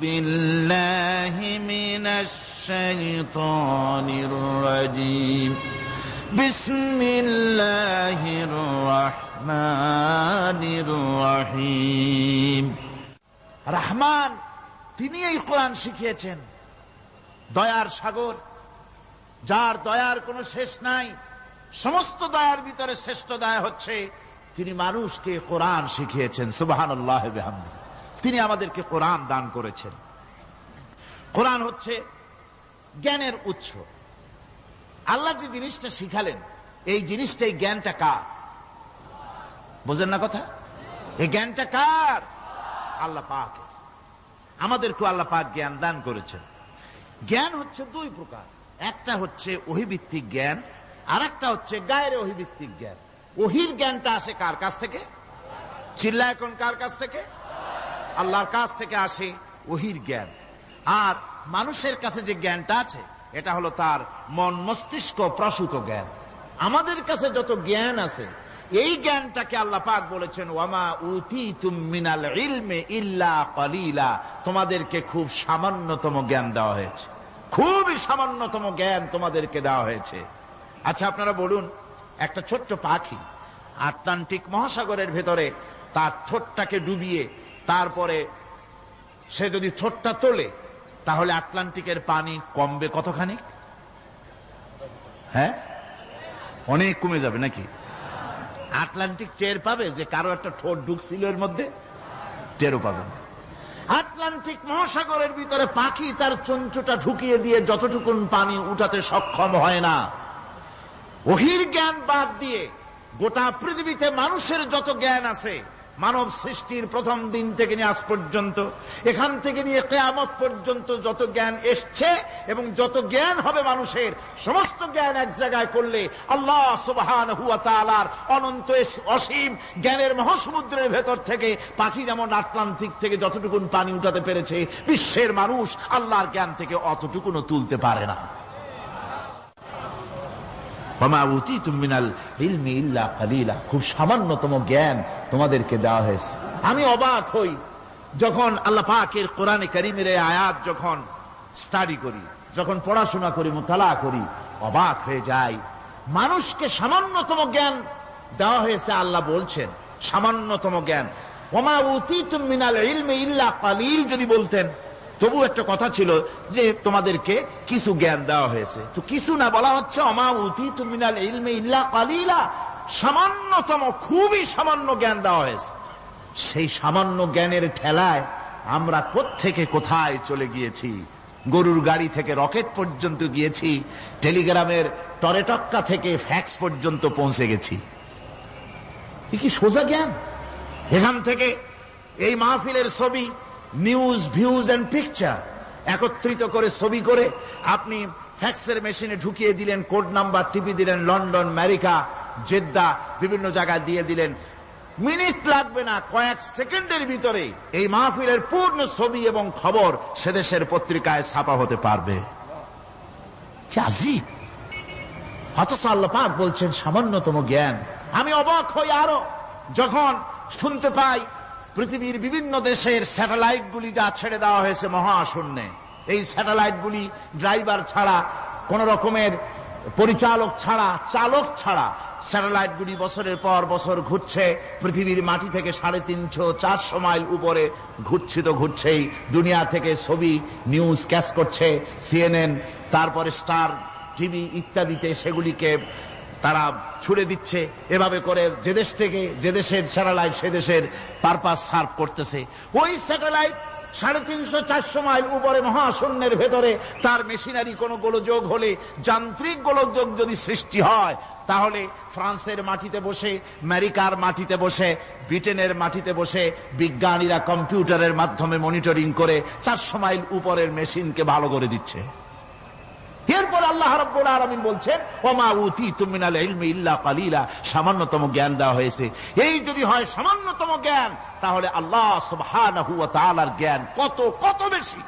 بالله من الشيطان الرجيم بسم الله الرحمن الرحيم রহমান তিনি এই কোরআন শিখিয়েছেন দয়ার সাগর যার দয়ার কোনো শেষ নাই সমস্ত দয়ার ভিতরে শ্রেষ্ঠ দয়া হচ্ছে তিনি মানুষকে কোরআন শিখিয়েছেন সুবাহান আল্লাহ তিনি আমাদেরকে কোরআন দান করেছেন। কোরআন হচ্ছে জ্ঞানের উৎস। আল্লাহ যে জিনিসটা শিখালেন, এই জিনিসটা এই জ্ঞানটা কার? বোঝেন না কথা? এই জ্ঞানটা কার? আল্লাহ পাক আমাদেরকে আল্লাহ পাক জ্ঞান দান করেছেন। জ্ঞান হচ্ছে দুই প্রকার। একটা হচ্ছে অহিভিত্তিক জ্ঞান আর একটা হচ্ছে গায়ের অহিভিত্তিক জ্ঞান। ওহির জ্ঞানটা আসে কার কাছ থেকে? চিল্লা এখন কার কাছ থেকে? আল্লাহর কাছ থেকে আসে ওহির জ্ঞান। আর মানুষের কাছে যে জ্ঞানটা আছে, এটা হলো তার মন মস্তিষ্ক প্রসূত জ্ঞান। আমাদের কাছে যত জ্ঞান আছে, এই জ্ঞানটাকে আল্লাহ পাক বলেছেন, ওয়ামা উতি তুমিনাল ইলমে ইল্লা কলিলা। তোমাদেরকে খুব সামান্যতম জ্ঞান দেওয়া হয়েছে। খুবই সামান্যতম জ্ঞান তোমাদেরকে দেওয়া হয়েছে। আচ্ছা আপনারা বলুন, একটা ছোট্ট পাখি আটলান্টিক মহাসাগরের ভেতরে তার ঠোঁটটাকে ডুবিয়ে তারপরে সে যদি ছোটটা তোলে, তাহলে আটলান্টিকের পানি কমবে কতখানি হ্যাঁ? অনেক কমে যাবে নাকি? আটলান্টিক টের পাবে যে কারও একটা ঠোঁট ঢুকছিল এর মধ্যে? টেরও পাবে না। আটলান্টিক মহাসাগরের ভিতরে পাখি তার চঞ্চুটা ঢুকিয়ে দিয়ে যতটুকুন পানি উঠাতে সক্ষম হয় না। ওহির জ্ঞান বাদ দিয়ে গোটা পৃথিবীতে মানুষের যত জ্ঞান আছে মানব সৃষ্টির প্রথম দিন থেকে নিয়ে আজ পর্যন্ত, এখান থেকে নিয়ে কেয়ামত পর্যন্ত যত জ্ঞান এসছে এবং যত জ্ঞান হবে মানুষের, সমস্ত জ্ঞান এক জায়গায় করলে আল্লাহ সুবাহান হুয়া তালার অনন্ত অসীম জ্ঞানের মহাসমুদ্রের ভেতর থেকে পাখি যেমন আটলান্টিক থেকে যতটুকুন পানি উঠাতে পেরেছে, বিশ্বের মানুষ আল্লাহর জ্ঞান থেকে অতটুকুনও তুলতে পারে না। খুব সামান্যতম জ্ঞান তোমাদেরকে দেওয়া হয়েছে। আমি অবাক হই যখন আল্লাহ পাকের কোরআনে করিমের আয়াত যখন স্টাডি করি, যখন পড়াশোনা করি, মোতালা করি, অবাক হয়ে যাই। মানুষকে সামান্যতম জ্ঞান দেওয়া হয়েছে, আল্লাহ বলছেন, সামান্যতম জ্ঞান। ওমা উতি মিনাল ইলমে ইল্লা কালিল যদি বলতেন তবু একটা কথা ছিল যে তোমাদেরকে কিছু জ্ঞান দেওয়া হয়েছে। তো কিছু না বলা হচ্ছে ইল্লা কালিলা। সামান্যতম, খুবই সামান্য জ্ঞান দেওয়া হয়েছে। সেই সামান্য জ্ঞানের ঠেলায় আমরা থেকে কোথায় চলে গিয়েছি? গরুর গাড়ি থেকে রকেট পর্যন্ত গিয়েছি, টেলিগ্রামের টরেটক্কা থেকে ফ্যাক্স পর্যন্ত পৌঁছে গেছি। কি সোজা জ্ঞান? এখান থেকে এই মাহফিলের ছবি নিউজ ভিউজ এন্ড পিকচার একত্রিত করে ছবি করে আপনি ফ্যাক্সের মেশিনে ঢুকিয়ে দিলেন কোড নাম্বার টিপি দিলেন লন্ডন আমেরিকা জেদ্দা, বিভিন্ন জায়গায় দিয়ে দিলেন। মিনিট লাগবে না, কয়েক সেকেন্ডের ভিতরে এই মাহফিলের পূর্ণ ছবি এবং খবর সেদেশের পত্রিকায় ছাপা হতে পারবে। অথচ বলছেন সামান্যতম জ্ঞান। আমি অবাক হই আরও। যখন শুনতে পাই পৃথিবীর বিভিন্ন দেশের স্যাটেলাইটগুলি যা ছেড়ে দেওয়া হয়েছে মহাশূন্যে। এই স্যাটেলাইটগুলি ড্রাইভার ছাড়া, কোন রকমের পরিচালক ছাড়া, চালক ছাড়া স্যাটেলাইটগুলি বছরের পর বছর ঘুরছে। পৃথিবীর মাটি থেকে সাড়ে তিনশো চারশো মাইল উপরে ঘুরছে তো ঘুরছেই। দুনিয়া থেকে ছবি, নিউজ ক্যাচ করছে, সিএনএন, তারপরে স্টার, টিভি ইত্যাদিতে সেগুলিকে তারা ছুড়ে দিচ্ছে। এভাবে করে যে দেশ থেকে যে দেশের স্যাটেলাইট সে দেশের পারপাস সার্ভ করতেছে। ওই স্যাটেলাইট সাড়ে তিনশো চারশো মাইল উপরে মহাশূন্যের ভেতরে তার মেশিনারি কোনো গোলযোগ হলে, যান্ত্রিক গোলযোগ যদি সৃষ্টি হয়, তাহলে ফ্রান্সের মাটিতে বসে, আমেরিকার মাটিতে বসে, ব্রিটেনের মাটিতে বসে বিজ্ঞানীরা কম্পিউটারের মাধ্যমে মনিটরিং করে চারশো মাইল উপরের মেশিনকে ভালো করে দিচ্ছে। এরপর আল্লাহ রব্বুল আলমিন বলছেন, ওমা উতি তুমিনাল ইলমি ইল্লা কালিলা। সামান্যতম জ্ঞান দেওয়া হয়েছে। এই যদি হয় সামান্যতম জ্ঞান, তাহলে আল্লাহ সুবহানাহু ওয়া জ্ঞান কত কত বেশি?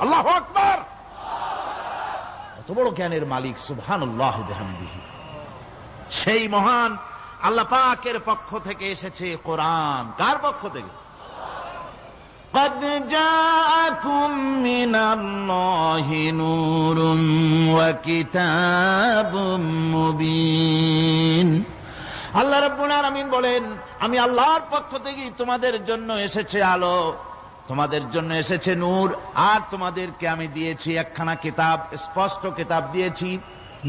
আল্লাহ আকবার! কত বড় জ্ঞানের মালিক, সুবহানাল্লাহ বিহামদিহি। সেই মহান আল্লাহ পাকের পক্ষ থেকে এসেছে কোরআন। কার পক্ষ থেকে? قد جاءكم من الله نور وكتاب مبين আল্লাহ রব্বুল আলামিন বলেন আমি আল্লাহর পক্ষ থেকে তোমাদের জন্য এসেছে আলো তোমাদের জন্য এসেছে নূর আর তোমাদেরকে আমি দিয়েছি একখানা কিতাব স্পষ্ট কিতাব দিয়েছি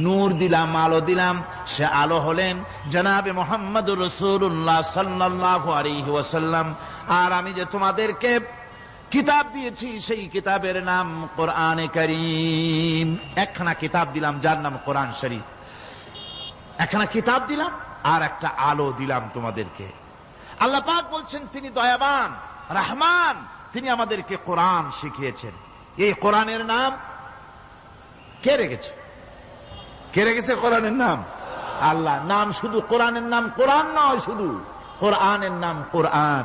নূর দিলাম, আলো দিলাম। সে আলো হলেন জনাবে মোহাম্মদ রসুল্লাহ সাল্লাহ ওয়াসাল্লাম। আর আমি যে তোমাদেরকে কিতাব দিয়েছি, সেই কিতাবের নাম কোরআনে করিম। একখানা কিতাব দিলাম, যার নাম কোরআন শরীফ। একখানা কিতাব দিলাম, আর একটা আলো দিলাম তোমাদেরকে। আল্লাহ পাক বলছেন, তিনি দয়াবান, রহমান, তিনি আমাদেরকে কোরআন শিখিয়েছেন। এই কোরআনের নাম কে রেখেছে? কে রেখেছে কোরআনের নাম? আল্লাহ। নাম শুধু কোরআনের নাম কোরআন নয় শুধু। কোরআনের নাম কোরআন।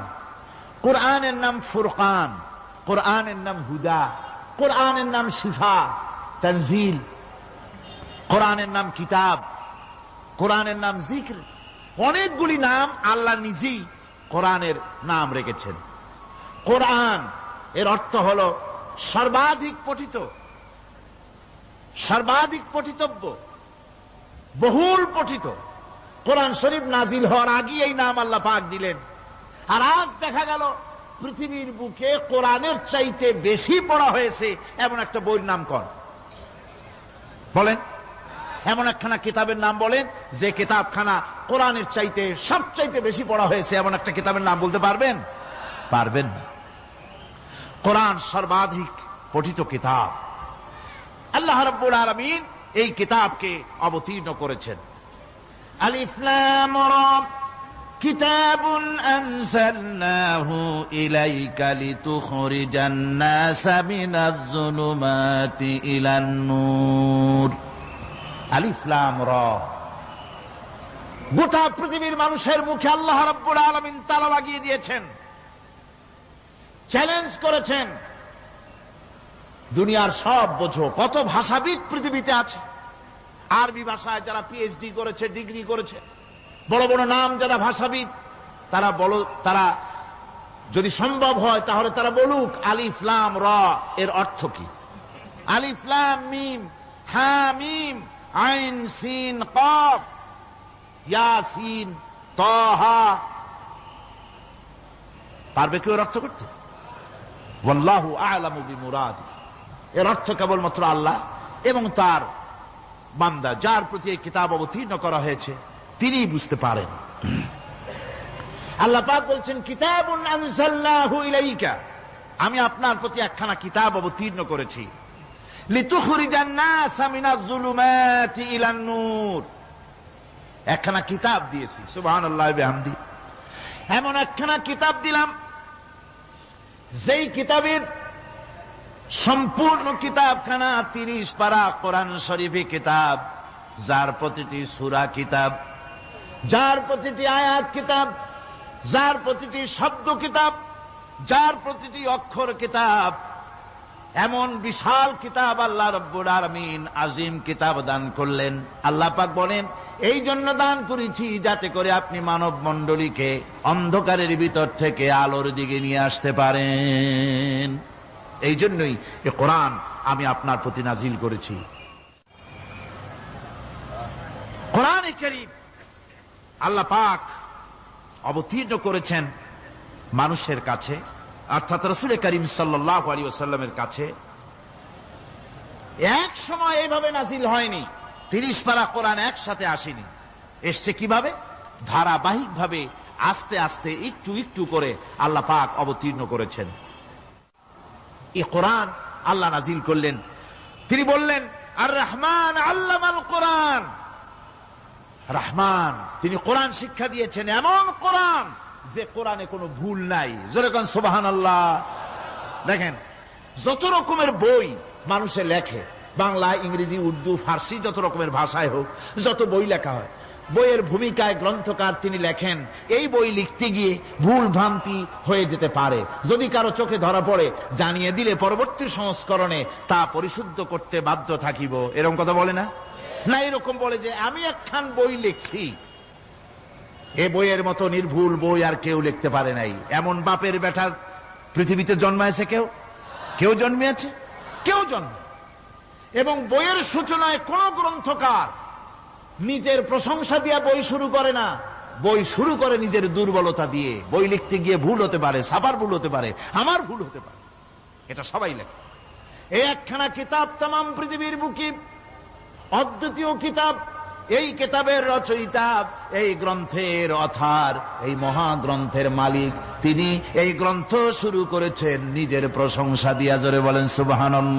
কোরআনের নাম ফুরকান। কোরআনের নাম হুদা। কোরআনের নাম শিফা, তনজিল। কোরআনের নাম কিতাব। কোরআনের নাম জিক্র। অনেকগুলি নাম আল্লাহ নিজেই কোরআনের নাম রেখেছেন। কোরআন, এর অর্থ হল সর্বাধিক পঠিত। সর্বাধিক পঠিতব্য। বহুল পঠিত। কোরআন শরীফ নাজিল হওয়ার আগে এই নাম আল্লাহ পাক দিলেন। আর আজ দেখা গেল, পৃথিবীর বুকে কোরআনের চাইতে বেশি পড়া হয়েছে এমন একটা বইয়ের নাম কর। বলেন। এমন একখানা কিতাবের নাম বলেন, যে কিতাবখানা কোরআনের চাইতে সবচাইতে বেশি পড়া হয়েছে এমন একটা কিতাবের নাম বলতে পারবেন? পারবেন না। কোরআন সর্বাধিক পঠিত কিতাব। আল্লাহ রব্বুল আলমিন এই কিতাবকে অবতীর্ণ করেছেন আলিফলাম كتاب أنزلناه إليك لتخرج الناس من الظلمات إلى النور আলিফলাম র গোটা পৃথিবীর মানুষের মুখে আল্লাহ রব্বুল আলমিন তালা লাগিয়ে দিয়েছেন চ্যালেঞ্জ করেছেন দুনিয়ার সব বোঝো। কত ভাষাবিদ পৃথিবীতে আছে। আরবি ভাষায় যারা পিএইচডি করেছে, ডিগ্রি করেছে। বড় বড় নাম যারা ভাষাবিদ, তারা বল, তারা যদি সম্ভব হয় তাহলে তারা বলুক আলিফলাম র, এর অর্থ কি? আলিফলাম মিম, হা, মিম, আইন, সিন, কফ ইয়াসিন তহা। পারবে কেউ অর্থ করতে? আলামু বিমুরাদ এর অর্থ কেবলমাত্র আল্লাহ এবং তার বান্দা, যার প্রতি এই কিতাব অবতীর্ণ করা হয়েছে তিনি বুঝতে পারেন। আল্লাহ পাক বলছেন কিতাব আমি আপনার প্রতি একখানা কিতাব অবতীর্ণ করেছি। একখানা কিতাব দিয়েছি, সুবহানাল্লাহ এমন একখানা কিতাব দিলাম, যেই কিতাবের সম্পূর্ণ কিতাবখানা, তিরিশ পারা কোরআন শরীফে কিতাব, যার প্রতিটি সুরা কিতাব, যার প্রতিটি আয়াত কিতাব, যার প্রতিটি শব্দ কিতাব, যার প্রতিটি অক্ষর কিতাব, এমন বিশাল কিতাব আল্লাহ রব্বুর আরমিন আজিম কিতাব দান করলেন। আল্লাহ পাক বলেন, এই জন্য দান করেছি যাতে করে আপনি মানব মণ্ডলীকে অন্ধকারের ভিতর থেকে আলোর দিকে নিয়ে আসতে পারেন। এই জন্যই এ কোরআন আমি আপনার প্রতি নাজিল করেছি। কোরআন আল্লাহ পাক অবতীর্ণ করেছেন মানুষের কাছে, অর্থাৎ রসুল করিম সাল্লাহ আলী ওসাল্লামের কাছে। এক সময় এইভাবে নাজিল হয়নি, তিরিশ পারা কোরআন একসাথে আসেনি। এসছে কীভাবে? ধারাবাহিকভাবে আস্তে আস্তে একটু একটু করে আল্লাহ পাক অবতীর্ণ করেছেন। এই কোরআন আল্লাহ নাজিল করলেন। তিনি বললেন আর রহমান আল্লামাল কোরআন। রহমান, তিনি কোরআন শিক্ষা দিয়েছেন এমন কোরআন যে কোরআনে কোনো ভুল নাই। যেরকম সোবাহান আল্লাহ দেখেন, যত রকমের বই মানুষে লেখে, বাংলা, ইংরেজি, উর্দু, ফার্সি, যত রকমের ভাষায় হোক, যত বই লেখা হয় বইয়ের ভূমিকায় গ্রন্থকার তিনি লেখেন, এই বই লিখতে গিয়ে ভুল ভ্রান্তি হয়ে যেতে পারে। যদি কারও চোখে ধরা পড়ে, জানিয়ে দিলে পরবর্তী সংস্করণে তা পরিশুদ্ধ করতে বাধ্য থাকিব। এরকম কথা বলে না? না, এরকম বলে যে, আমি একখান বই লিখছি। এ বইয়ের মতো নির্ভুল বই আর কেউ লিখতে পারে নাই। এমন বাপের বেটার পৃথিবীতে জন্মায়ছে কেউ? কেউ জন্মিয়েছে? কেউ জন্ম? এবং বইয়ের সূচনায় কোন গ্রন্থকার নিজের প্রশংসা দিয়া বই শুরু করে না। বই শুরু করে নিজের দুর্বলতা দিয়ে। বই লিখতে গিয়ে ভুল হতে পারে সাপার ভুল হতে পারে, আমার ভুল হতে পারে। এটা সবাই লেখে। এই একখানা কিতাব তাম পৃথিবীর বুকি। অদ্বিতীয় কিতাব, এই কিতাবের রচয়িতা, এই গ্রন্থের অথার, এই মহাগ্রন্থের মালিক। তিনি এই গ্রন্থ শুরু করেছেন নিজের প্রশংসা দিয়া, জোরে বলেন সুবাহান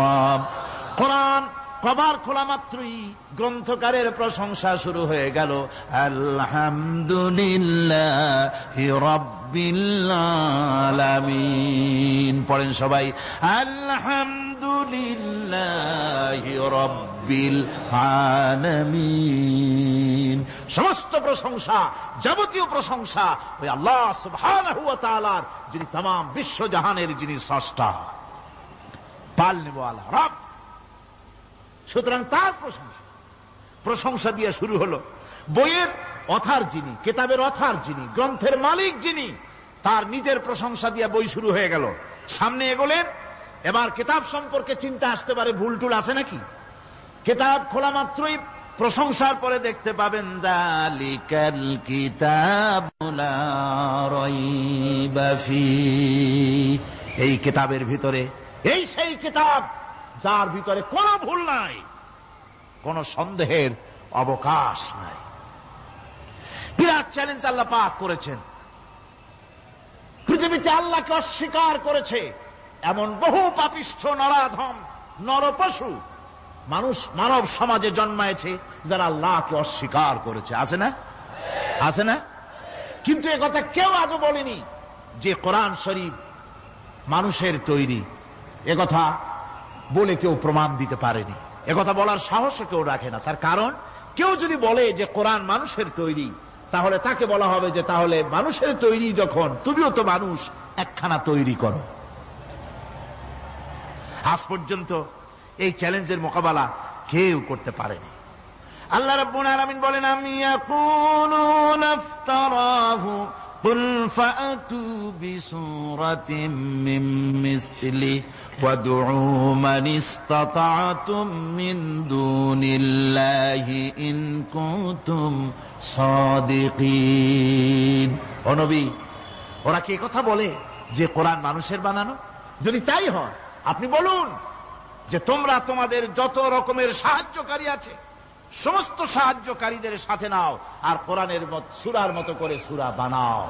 কোরআন কবার খোলা মাত্রই গ্রন্থকারের প্রশংসা শুরু হয়ে গেল আলহামদুলিল্লাহ রব্বিল্লালামিন পড়েন সবাই আলহামদুলিল্লাহ রব্বিল আলামিন সমস্ত প্রশংসা যাবতীয় প্রশংসা ওই আল্লাহ সুবহানাহু ওয়া তাআলার যিনি तमाम বিশ্ব জাহানের যিনি স্রষ্টা পাল নেব আল্লাহ রব সুতরাং তার প্রশংসা। প্রশংসা দিয়ে শুরু হলো, বইয়ের অথার যিনি, কেতাবের অথার যিনি, গ্রন্থের মালিক যিনি, তার নিজের প্রশংসা দিয়ে বই শুরু হয়ে গেল। সামনে এগোলেন, এবার কেতাব সম্পর্কে চিন্তা আসতে পারে, ভুল টুল আছে নাকি? কেতাব খোলা মাত্রই প্রশংসার পরে দেখতে পাবেন এই কেতাবের ভিতরে, এই সেই কিতাব যার ভিতরে কোনো ভুল নাই, কোন সন্দেহের অবকাশ নাই। বিরাট চ্যালেঞ্জ আল্লাহ পাক করেছেন। পৃথিবীতে আল্লাহকে অস্বীকার করেছে। এমন বহু পাপিষ্ঠ নরাধম, নরপশু মানুষ মানব সমাজে জন্মায়েছে যারা আল্লাহকে অস্বীকার করেছে। আছে না? আছে না? কিন্তু কথা কেউ আজও বলেনি যে কোরআন শরীফ মানুষের তৈরি। কথা বলে কেউ প্রমাণ দিতে পারেনি একথা বলার সাহস কেউ রাখে না তার কারণ কেউ যদি বলে যে কোরআন মানুষের তৈরি তাহলে তাকে বলা হবে যে তাহলে মানুষের তৈরি যখন তুমিও তো মানুষ একখানা তৈরি করো আজ পর্যন্ত এই চ্যালেঞ্জের মোকাবেলা কেউ করতে পারেনি আল্লাহ রব্বুল আলামিন বলেন আমি ইয়াকুলুনা ইফতারাহু قل فأتوا بسورة من مثله وادعوا من استطعتم من دون الله إن كنتم صادقين অনবী ওরা কি কথা বলে যে কোরআন মানুষের বানানো যদি তাই হয় আপনি বলুন যে তোমরা তোমাদের যত রকমের সাহায্যকারী আছে সমস্ত সাহায্যকারীদের সাথে নাও আর কোরআনের সুরার মতো করে সুরা বানাও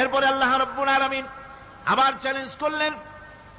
এরপরে আল্লাহ রব্বুল আলমিন আবার চ্যালেঞ্জ করলেন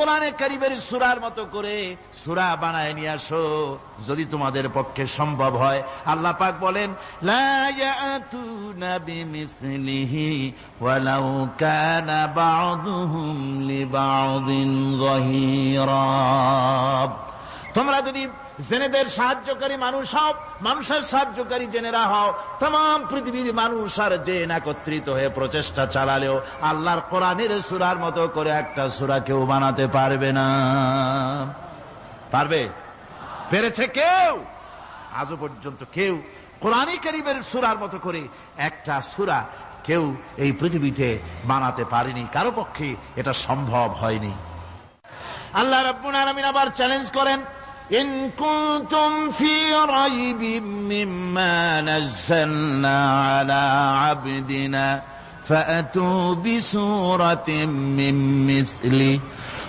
কোরআনে কারিবের সুরার মতো করে সুরা বানায় নিয়ে আসো, যদি তোমাদের পক্ষে সম্ভব হয়। আল্লাহ পাক বলেন তোমরা যদি জেনেদের সাহায্যকারী মানুষ হও, মানুষের সাহায্যকারী জেনেরা হও, তাম পৃথিবীর মানুষ আর জেন একত্রিত হয়ে প্রচেষ্টা চালালেও আল্লাহর কোরআনের সুরার মতো করে একটা সুরা কেউ বানাতে পারবে না। পারবে? পেরেছে কেউ? আজও পর্যন্ত কেউ কোরআনই করিবের সুরার মতো করে একটা সুরা কেউ এই পৃথিবীতে বানাতে পারেনি। কারও পক্ষে এটা সম্ভব হয়নি। আল্লাহ রব্বুল আলমিন আবার চ্যালেঞ্জ করেন إن كنتم في ريب مما نزلنا على عبدنا فأتوا بسورة من مثله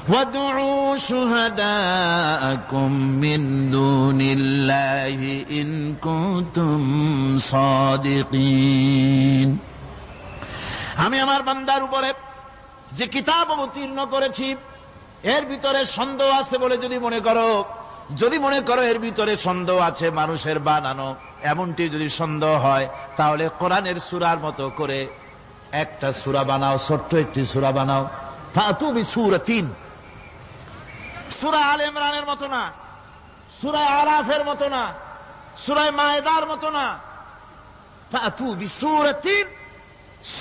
وادعوا شهداءكم من دون الله إن كنتم صادقين আমি আমার বান্দার উপরে যে কিতাব অবতীর্ণ করেছি এর ভিতরে সন্দেহ আছে বলে যদি মনে করো যদি মনে করো এর ভিতরে সন্দেহ আছে, মানুষের বানানো, এমনটি যদি সন্দেহ হয়, তাহলে কোরআনের সুরার মতো করে একটা সুরা বানাও, ছোট্ট একটি সুরা বানাও। তুমি সুর তিন সুরা আল ইমরানের মতো না। সুরায় আরাফের মতো না। সুরায় মায়েদার মতো না। তুমি সুর তিন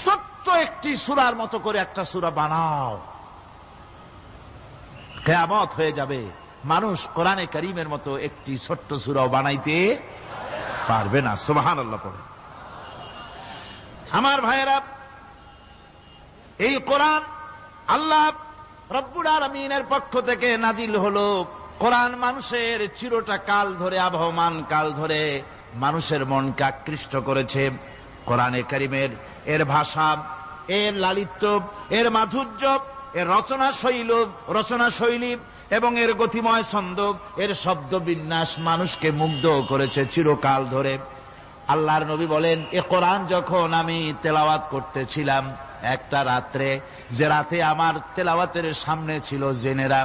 ছোট্ট একটি সুরার মতো করে একটা সুরা বানাও। কেয়ামত হয়ে যাবে। মানুষ কোরআনে করিমের মতো একটি ছোট্ট সুরাও বানাইতে পারবে না। সুবাহান আল্লাহ পড়ে। আমার ভাইয়েরা, এই কোরআন আল্লাহ রব্বুর আলমিনের পক্ষ থেকে নাজিল হলো। কোরআন মানুষের চিরটা কাল ধরে, আবহমান কাল ধরে মানুষের মনকে আকৃষ্ট করেছে। কোরআনে করিমের এর ভাষা, এর লালিত্য, এর মাধুর্য, এর রচনা শৈল রচনা শৈলী এবং এর গতিময় ছন্দ, এর শব্দ বিন্যাস মানুষকে মুগ্ধ করেছে চিরকাল ধরে। আল্লাহর নবী বলেন, এ কোরআন যখন আমি তেলাওয়াত করতেছিলাম একটা রাত্রে, যে রাতে আমার তেলাওয়াতের সামনে ছিল জেনেরা।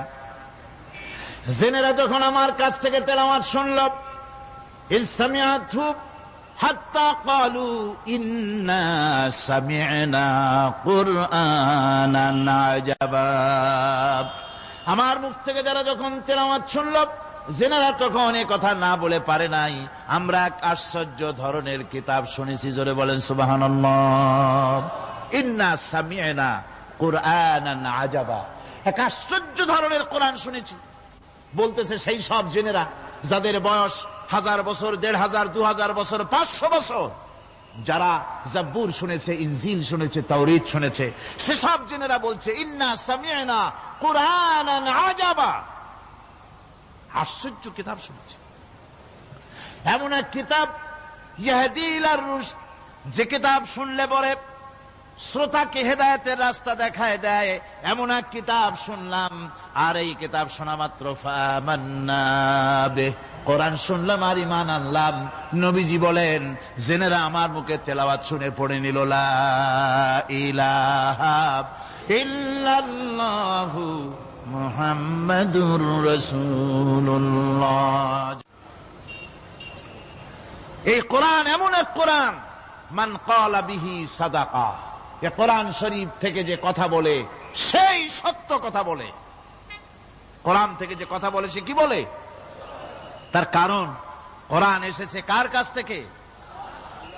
জেনেরা যখন আমার কাছ থেকে তেলাওয়াত শুনল কুরআনান আজাবাব আমার মুখ থেকে যারা যখন তেলাওয়াত শুনল, জেনারা তখন এ কথা না বলে পারে নাই। আমরা এক আশ্চর্য ধরনের কিতাব শুনেছি, জোরে বলেন সুবাহান কোরআন এক আশ্চর্য ধরনের কোরআন শুনেছি। বলতেছে সেই সব জেনেরা, যাদের বয়স হাজার বছর, দেড় হাজার দু হাজার বছর, পাঁচশো বছর যারা জাব্বুর শুনেছে, ইনজিল শুনেছে, তাওরিদ শুনেছে, সেসব জেনেরা বলছে, ইন্না সামিয়না কোরআন আশ্চর্য কিতাব শুনেছে। এমন এক কিতাব ইহাদিল আর যে কিতাব শুনলে পরে শ্রোতাকে হেদায়তের রাস্তা দেখায় দেয়, এমন এক কিতাব শুনলাম, আর এই কিতাব শোনা মাত্র কোরআন শুনলাম আর ইমান আনলাম। নবীজি বলেন, জেনেরা আমার মুখে তেলাওয়াত শুনে পড়ে নিল ইল্লাল্লাহু মুহাম্মাদুর রাসূলুল্লাহ। এই কোরআন এমন এক কোরআন, মান কালা বিহি সাদাকা। এ কোরআন শরীফ থেকে যে কথা বলে, সেই সত্য কথা বলে। কোরআন থেকে যে কথা বলে, সে কি বলে? তার কারণ কোরআন এসেছে কার কাছ থেকে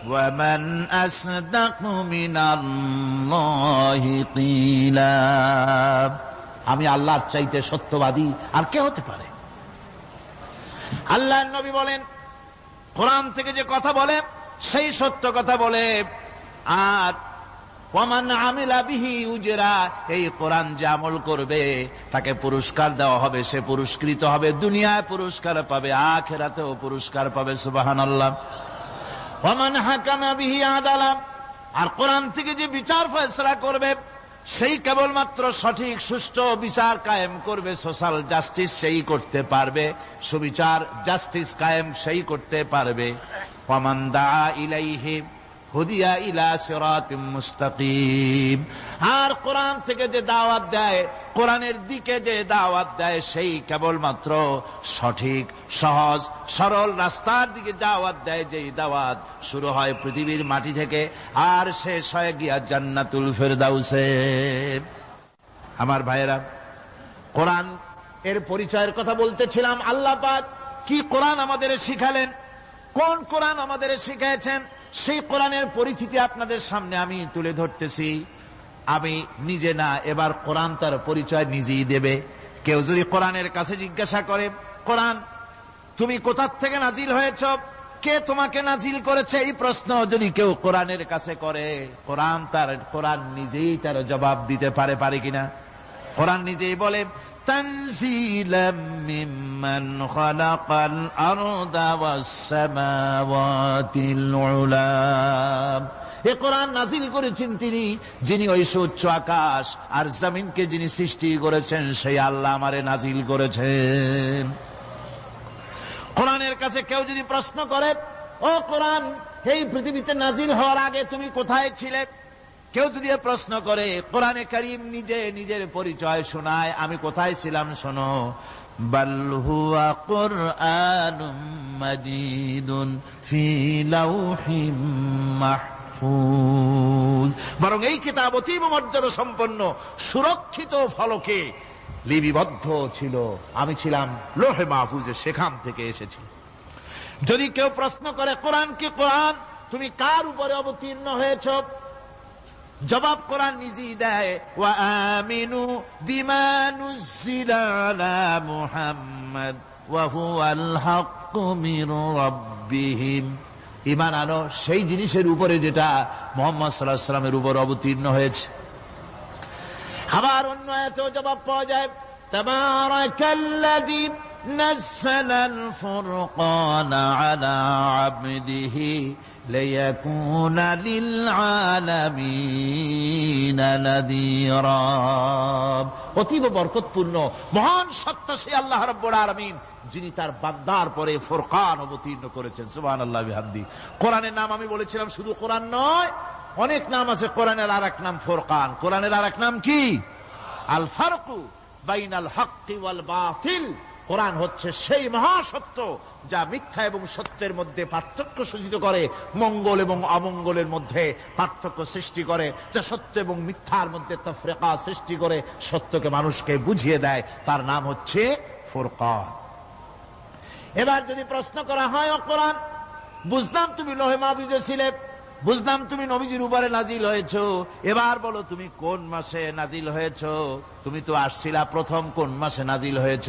ومن أصدق من الله قيلا আমি আল্লাহর চাইতে সত্যবাদী আর কে হতে পারে আল্লাহ নবী বলেন কোরআন থেকে যে কথা বলে সেই সত্য কথা বলে আর উজেরা, এই কোরআন যে আমল করবে, তাকে পুরস্কার দেওয়া হবে, সে পুরস্কৃত হবে, দুনিয়ায় পুরস্কার পাবে, আখেরাতেও পুরস্কার পাবে সুবাহান আল্লাহ ওমান হাকামা বিহি আদালাম আর কোরআন থেকে যে বিচার ফয়সলা করবে, সেই কেবলমাত্র সঠিক, সুষ্ঠু বিচার কায়েম করবে, সোশ্যাল জাস্টিস সেই করতে পারবে, সুবিচার জাস্টিস কায়েম সেই করতে পারবে। ওয়ামান্দা ইলাইহি হুদিয়া ইলা সিরাতিম মুস্তাকিম। আর কোরআন থেকে যে দাওয়াত দেয়, কোরআনের দিকে যে দাওয়াত দেয়, সেই কেবলমাত্র সঠিক, সহজ, সরল রাস্তার দিকে দাওয়াত দেয়, যেই দাওয়াত শুরু হয় পৃথিবীর মাটি থেকে, আর শেষ হয় গিয়া জান্নাতুল ফেরদাউসে। আমার ভাইয়েরা, কোরআন এর পরিচয়ের কথা বলতেছিলাম, আল্লাহ কি কোরআন আমাদের শিখালেন? কোন কোরআন আমাদের শিখাইছেন? সেই কোরআনের পরিচিতি আপনাদের সামনে আমি তুলে ধরতেছি। আমি নিজে না, এবার কোরআন তার পরিচয় নিজেই দেবে। কেউ যদি কোরআনের কাছে জিজ্ঞাসা করে, কোরআন, তুমি কোথার থেকে নাজিল হয়েছ? কে তোমাকে নাজিল করেছে? এই প্রশ্ন যদি কেউ কোরআনের কাছে করে, কোরআন তার, কোরআন নিজেই তার জবাব দিতে পারে পারে কিনা? কোরআন নিজেই বলে تنزيلا ممن خلق الأرض والسماوات العلا এ কোরআন নাজিল করেছেন তিনি যিনি ওই উচ্চ আকাশ আর জমিনকে যিনি সৃষ্টি করেছেন সেই আল্লাহ আমারে নাজিল করেছেন কোরআনের কাছে কেউ যদি প্রশ্ন করে ও কোরআন এই পৃথিবীতে নাজিল হওয়ার আগে তুমি কোথায় ছিলে কেউ যদি প্রশ্ন করে, কোরআনে করিম নিজে নিজের পরিচয় শোনায়, আমি কোথায় ছিলাম শোনো? বরং এই কিতাব অতীব মর্যাদা সম্পন্ন, সুরক্ষিত ফলকে লিপিবদ্ধ ছিল। আমি ছিলাম লোহে মাহফুজে, সেখান থেকে এসেছি। যদি কেউ প্রশ্ন করে, কোরআন কি কোরআন? তুমি কার উপরে অবতীর্ণ হয়েছ? জবাব কোরআন নিজেই দেয় ওয়া আমিনু বিমানুজ্জিলা আলা মুহাম্মদ ওয়া হুয়াল হাক্কু মির রাব্বিহিম ইমান আনো সেই জিনিসের উপরে যেটা মোহাম্মদ সাল্লাহ সাল্লামের উপর অবতীর্ণ হয়েছে আবার অন্য এত জবাব পাওয়া যায় তাবারাকাল্লাযী نزل الفرقان على عبده ليكون للعالمين نذيرا অতীব বরকতপূর্ণ মহান সত্তা সে আল্লাহ রব্বুল আলামিন যিনি তার বান্দার পরে ফোরকান অবতীর্ণ করেছেন সুবহান আল্লাহ বিহামদি কোরআনের নাম আমি বলেছিলাম শুধু কোরআন নয় অনেক নাম আছে কোরআনের আর নাম ফোরকান কোরআনের আর নাম কি আল ফারকু বাইনাল হক ওয়াল বাতিল কোরআন হচ্ছে সেই মহাসত্য যা মিথ্যা এবং সত্যের মধ্যে পার্থক্য সূচিত করে, মঙ্গল এবং অমঙ্গলের মধ্যে পার্থক্য সৃষ্টি করে, যা সত্য এবং মিথ্যার মধ্যে তফরেকা সৃষ্টি করে, সত্যকে মানুষকে বুঝিয়ে দেয়, তার নাম হচ্ছে ফোরকান। এবার যদি প্রশ্ন করা হয়, ও কোরআন, বুঝলাম তুমি লোহে মাহবুজে ছিলে বুঝলাম তুমি নবীজির উপরে নাজিল হয়েছ। এবার বলো তুমি কোন মাসে নাজিল হয়েছ? তুমি তো আসছিলা প্রথম কোন মাসে নাজিল হয়েছ?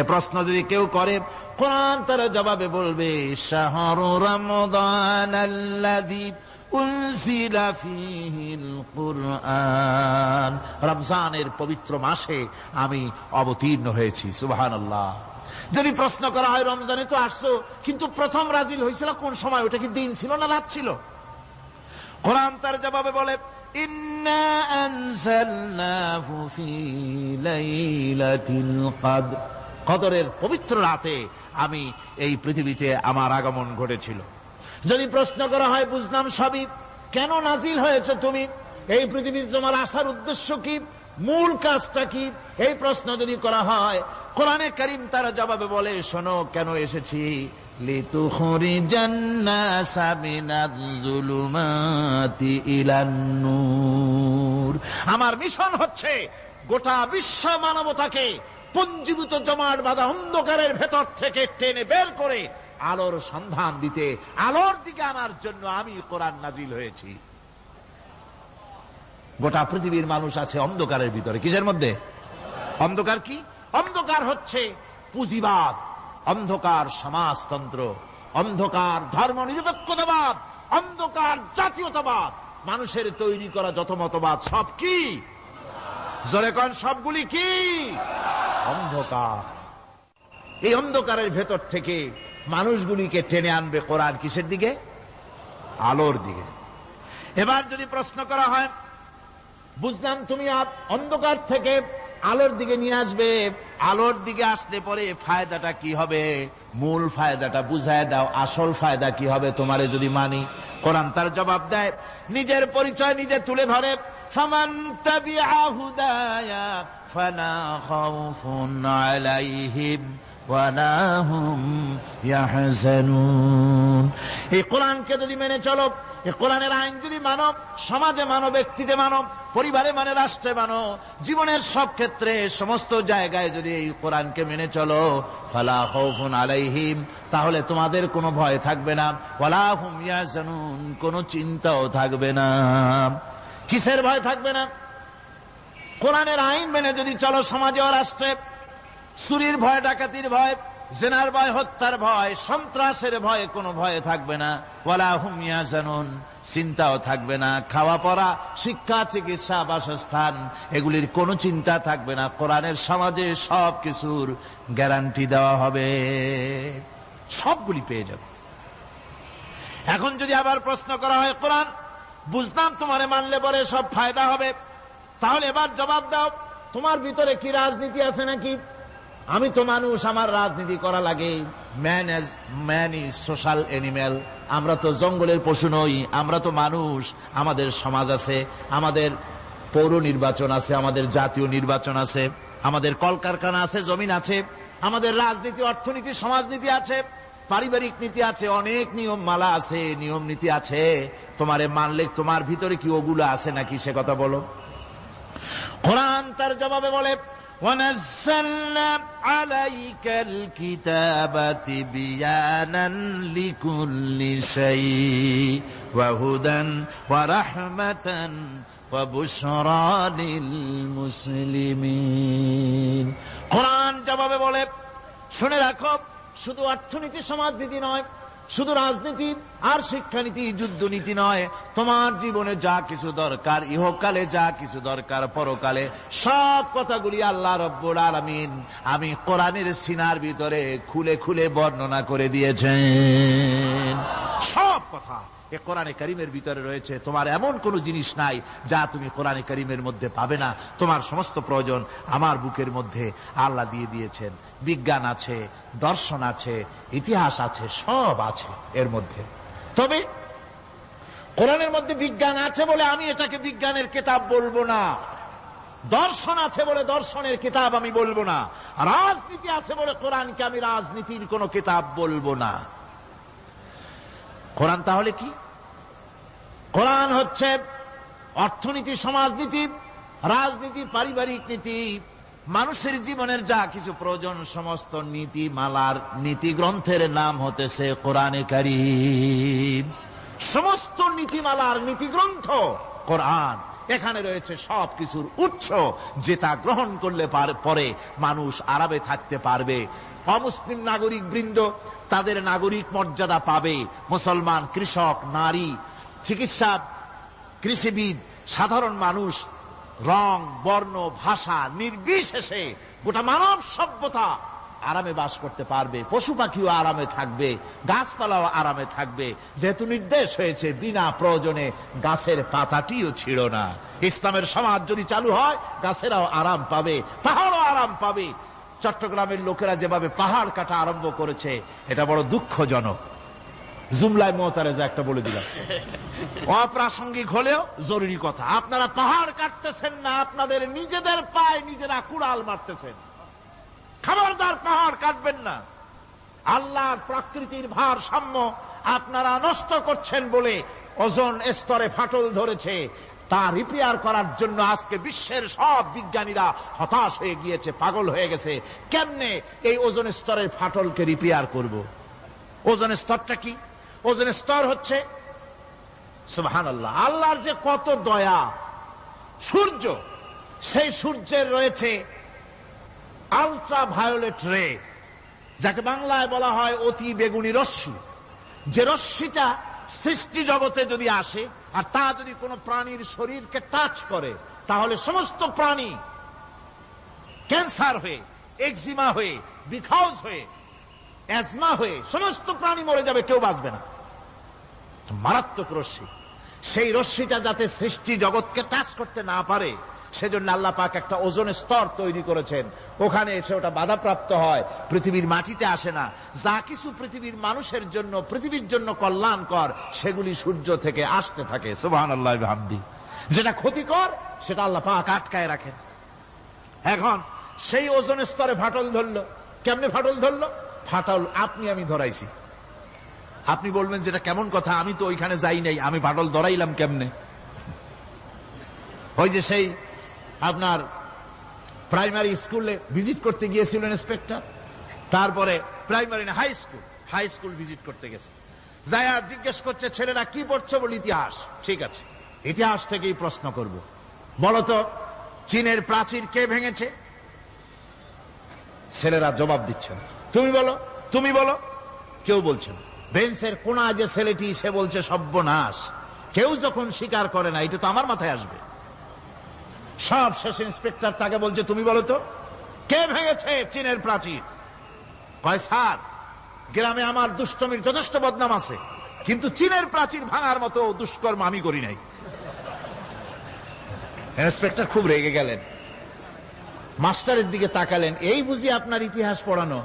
এ প্রশ্ন যদি কেউ করে, কোরআন তারা জবাবে বলবে, শাহর রমদান রমজানের পবিত্র মাসে আমি অবতীর্ণ হয়েছি সুবাহান আল্লাহ যদি প্রশ্ন করা হয়, রমজানে তো আসছো, কিন্তু প্রথম রাজিল হয়েছিল কোন সময়? ওটা কি দিন ছিল না রাত ছিল? কোরআন তার জবাবে বলে কদরের পবিত্র রাতে আমি এই পৃথিবীতে আমার আগমন ঘটেছিল। যদি প্রশ্ন করা হয়, বুঝলাম সবই, কেন নাজিল হয়েছে তুমি? এই পৃথিবীতে তোমার আসার উদ্দেশ্য কি? মূল কাজটা কি? এই প্রশ্ন যদি করা হয় কোরআনে করিম তারা জবাবে বলে, শোনো, কেন এসেছি? লিতু হরি আমার মিশন হচ্ছে গোটা বিশ্ব মানবতাকে পঞ্জীভূত জমাট বাঁধা অন্ধকারের ভেতর থেকে টেনে বের করে আলোর সন্ধান দিতে, আলোর দিকে আনার জন্য আমি কোরআন নাজিল হয়েছি। গোটা পৃথিবীর মানুষ আছে অন্ধকারের ভিতরে। কিসের মধ্যে? অন্ধকার কি? অন্ধকার হচ্ছে পুঁজিবাদ, অন্ধকার সমাজতন্ত্র, অন্ধকার ধর্ম নিরপেক্ষতাবাদ অন্ধকার জাতীয়তাবাদ। মানুষের তৈরি করা যত মতবাদ, সব কি? কন, সবগুলি কি? অন্ধকার। এই অন্ধকারের ভেতর থেকে মানুষগুলিকে টেনে আনবে কোরআন কিসের দিকে? আলোর দিকে। এবার যদি প্রশ্ন করা হয়, বুঝলাম তুমি অন্ধকার থেকে আলোর দিকে নিয়ে আসবে। আলোর দিকে আসলে পরে ফায়দাটা কি হবে? মূল ফায়দাটা বুঝায় দাও, আসল ফায়দা কি হবে তোমারে যদি মানি। কোরআন তার জবাব দেয়, নিজের পরিচয় নিজে তুলে ধরে সমান ফালা খাউফুন আলাইহিম এই কোরআনকে যদি মেনে চলো, এই কোরআনের আইন যদি মানব সমাজে মানব ব্যক্তিতে মানব পরিবারে মানে রাষ্ট্রে মানো, জীবনের সব ক্ষেত্রে, সমস্ত জায়গায় যদি এই কোরআনকে মেনে চলো, ফালা হৌফুন আলাইহিম, তাহলে তোমাদের কোনো ভয় থাকবে না। ওয়ালা হুম ইয়াজানুন কোনো চিন্তাও থাকবে না। কিসের ভয় থাকবে না? কোরআনের আইন মেনে যদি চলো, সমাজে ও রাষ্ট্রে চুরির ভয়, ডাকাতির ভয়, জেনার ভয়, হত্যার ভয়, সন্ত্রাসের ভয় কোনো ভয়ে থাকবে না। ওলা হুমিয়া জানুন চিন্তাও থাকবে না। খাওয়া পড়া, শিক্ষা, চিকিৎসা, বাসস্থান, এগুলির কোনো চিন্তা থাকবে না। কোরআনের সমাজে সব কিছুর গ্যারান্টি দেওয়া হবে। সবগুলি পেয়ে যাবে। এখন যদি আবার প্রশ্ন করা হয়, কোরআন বুঝলাম তোমারে মানলে পরে সব ফায়দা হবে। তাহলে এবার জবাব দাও, তোমার ভিতরে কি রাজনীতি আছে নাকি? আমি তো মানুষ, আমার রাজনীতি করা লাগে। Man as man is social animal আমরা তো জঙ্গলের পশু নই, আমরা তো মানুষ। আমাদের সমাজ আছে, আমাদের পৌর নির্বাচন আছে, আমাদের জাতীয় নির্বাচন আছে, আমাদের কলকারখানা আছে, জমিন আছে, আমাদের রাজনীতি, অর্থনীতি, সমাজনীতি আছে, পারিবারিক নীতি আছে, অনেক নিয়ম মালা আছে, নিয়ম নীতি আছে। তোমারে মানলে তোমার ভিতরে কি ওগুলো আছে নাকি সে কথা বলো? কোরআন তার জবাবে বলে ونزلنا عليك الكتاب تبيانا لكل شيء وهدى ورحمة وبشرى للمسلمين কোরআন জবাবে বলে শুনে রাখো শুধু অর্থনীতি সমাজনীতি নয় শুধু রাজনীতি আর শিক্ষানীতি যুদ্ধ নীতি নয়। তোমার জীবনে যা কিছু দরকার, ইহকালে যা কিছু দরকার, পরকালে সব কথাগুলি আল্লাহ রব্বুর আলমিন আমি কোরআনের সিনার ভিতরে খুলে খুলে বর্ণনা করে দিয়েছেন। সব কথা। এ কোরআনে করিমের ভিতরে রয়েছে, তোমার এমন কোন জিনিস নাই যা তুমি কোরআনে করিমের মধ্যে পাবে না। তোমার সমস্ত প্রয়োজন আমার বুকের মধ্যে আল্লাহ দিয়ে দিয়েছেন। বিজ্ঞান আছে, দর্শন আছে, ইতিহাস আছে, সব আছে এর মধ্যে। তবে কোরআনের মধ্যে বিজ্ঞান আছে বলে আমি এটাকে বিজ্ঞানের কেতাব বলব না। দর্শন আছে বলে দর্শনের কিতাব আমি বলব না। রাজনীতি আছে বলে কোরআনকে আমি রাজনীতির কোন কিতাব বলব না। কোরআন তাহলে কি? কোরআন হচ্ছে অর্থনীতি, সমাজনীতি, রাজনীতি, পারিবারিক নীতি, মানুষের জীবনের যা কিছু প্রয়োজন, সমস্ত নীতি, মালার নীতি গ্রন্থের নাম হতেছে কোরআনে কারিম। সমস্ত নীতিমালার নীতি গ্রন্থ কোরআন। এখানে রয়েছে সব কিছুর উৎস, যেটা গ্রহণ করলে পরে মানুষ আরামে থাকতে পারবে। অমুসলিম নাগরিক বৃন্দ, তাদের নাগরিক মর্যাদা পাবে। মুসলমান, কৃষক, নারী, চিকিৎসা, কৃষিবিদ, সাধারণ মানুষ, রং, বর্ণ, ভাষা, নির্বিশেষে গোটা মানব সভ্যতা আরামে বাস করতে পারবে। পশু পাখিও আরামে থাকবে, গাছপালাও আরামে থাকবে। যেহেতু নির্দেশ হয়েছে, বিনা প্রয়োজনে গাছের পাতাটিও ছিল না। ইসলামের সমাজ যদি চালু হয়, গাছেরাও আরাম পাবে, পাহাড়ও আরাম পাবে। চট্টগ্রামের লোকেরা যেভাবে পাহাড় কাটা আরম্ভ করেছে, এটা বড় দুঃখজনক। জুমলায় মহতারেজা একটা বলে দিলাম। অপ্রাসঙ্গিক হলেও জরুরি কথা। আপনারা পাহাড় কাটতেছেন না, আপনাদের নিজেদের পায়ে নিজেরা কুড়াল মারতেছেন। খাবারদার পাহাড় কাটবেন না। আল্লাহর প্রকৃতির ভারসাম্য আপনারা নষ্ট করছেন বলে ওজন স্তরে ফাটল ধরেছে। তা রিপেয়ার করার জন্য আজকে বিশ্বের সব বিজ্ঞানীরা হতাশ হয়ে গিয়েছে, পাগল হয়ে গেছে। কেমনে এই ওজন স্তরের ফাটলকে রিপেয়ার করব। ওজন স্তরটা কি? ওজন স্তর হচ্ছে আল্লাহর যে কত দয়া, সূর্য, সেই সূর্যের রয়েছে আলট্রা ভায়োলেট রে যাকে বাংলায় বলা হয় অতি বেগুনি রশ্মি। যে রশ্মিটা সৃষ্টি জগতে যদি আসে আর তা যদি কোনো প্রাণীর শরীরকে টাচ করে, তাহলে সমস্ত প্রাণী ক্যান্সার হয়ে এক্সিমা হয়ে বিখাউজ হয়ে অ্যাজমা হয়ে, সমস্ত প্রাণী মরে যাবে, কেউ বাঁচবে না। মারাত্মক রশ্মি। সেই রশ্মিটা যাতে সৃষ্টি জগৎকে টাচ করতে না পারে সেজন্য আল্লাহ পাক একটা ওজন স্তর তৈরি করেছেন। ওখানে এসে ওটা বাধাপ্রাপ্ত হয়। পৃথিবীর মাটিতে আসে না। যা কিছু পৃথিবীর মানুষের জন্য, পৃথিবীর জন্য কল্যাণকর, সেগুলি সূর্য থেকে আসতে থাকে। সুবাহান আল্লাহ যেটা ক্ষতিকর, সেটা আল্লাহ পাক আটকায় রাখেন। এখন সেই ওজন স্তরে ফাটল ধরলো। কেমনে ফাটল ধরলো? ফাটল আপনি, আমি ধরাইছি। আপনি বলবেন যেটা কেমন কথা, আমি তো ওইখানে যাই নাই। আমি ফাটল ধরাইলাম কেমনে? ওই যে সেই আপনার প্রাইমারি স্কুলে ভিজিট করতে গিয়েছিল ইন্সপেক্টর। তারপরে প্রাইমারি না, high school high school visit করতে গেছে। যায়া জিজ্ঞেস করছে, ছেলেরা কি পড়ছে বল ইতিহাস? ঠিক আছে, ইতিহাস থেকেই প্রশ্ন করব। বলতো চীনের প্রাচীর কে ভেঙেছে? ছেলেরা জবাব দিচ্ছে তুমি বলো তুমি বলো। কেউ বলছে বেঞ্চের কোনা যে ছেলেটি, সে বলছে সব্যনাশ। কেউ যখন স্বীকার করে না, এটা তো আমার মাথায় আসবে। সব শেষ ইন্সপেক্টর তাকে বলছে, তুমি বলো তো, কে ভেঙেছে চীনের প্রাচীর কয়, স্যার, গ্রামে আমার দুষ্টমির যথেষ্ট বদনাম আছে, কিন্তু চীনের প্রাচীর ভাঙার মতো দুষ্কর্ম আমি করি নাই। ইন্সপেক্টর খুব রেগে গেলেন। মাস্টারের দিকে তাকালেন, এই বুঝি আপনার ইতিহাস পড়ানো?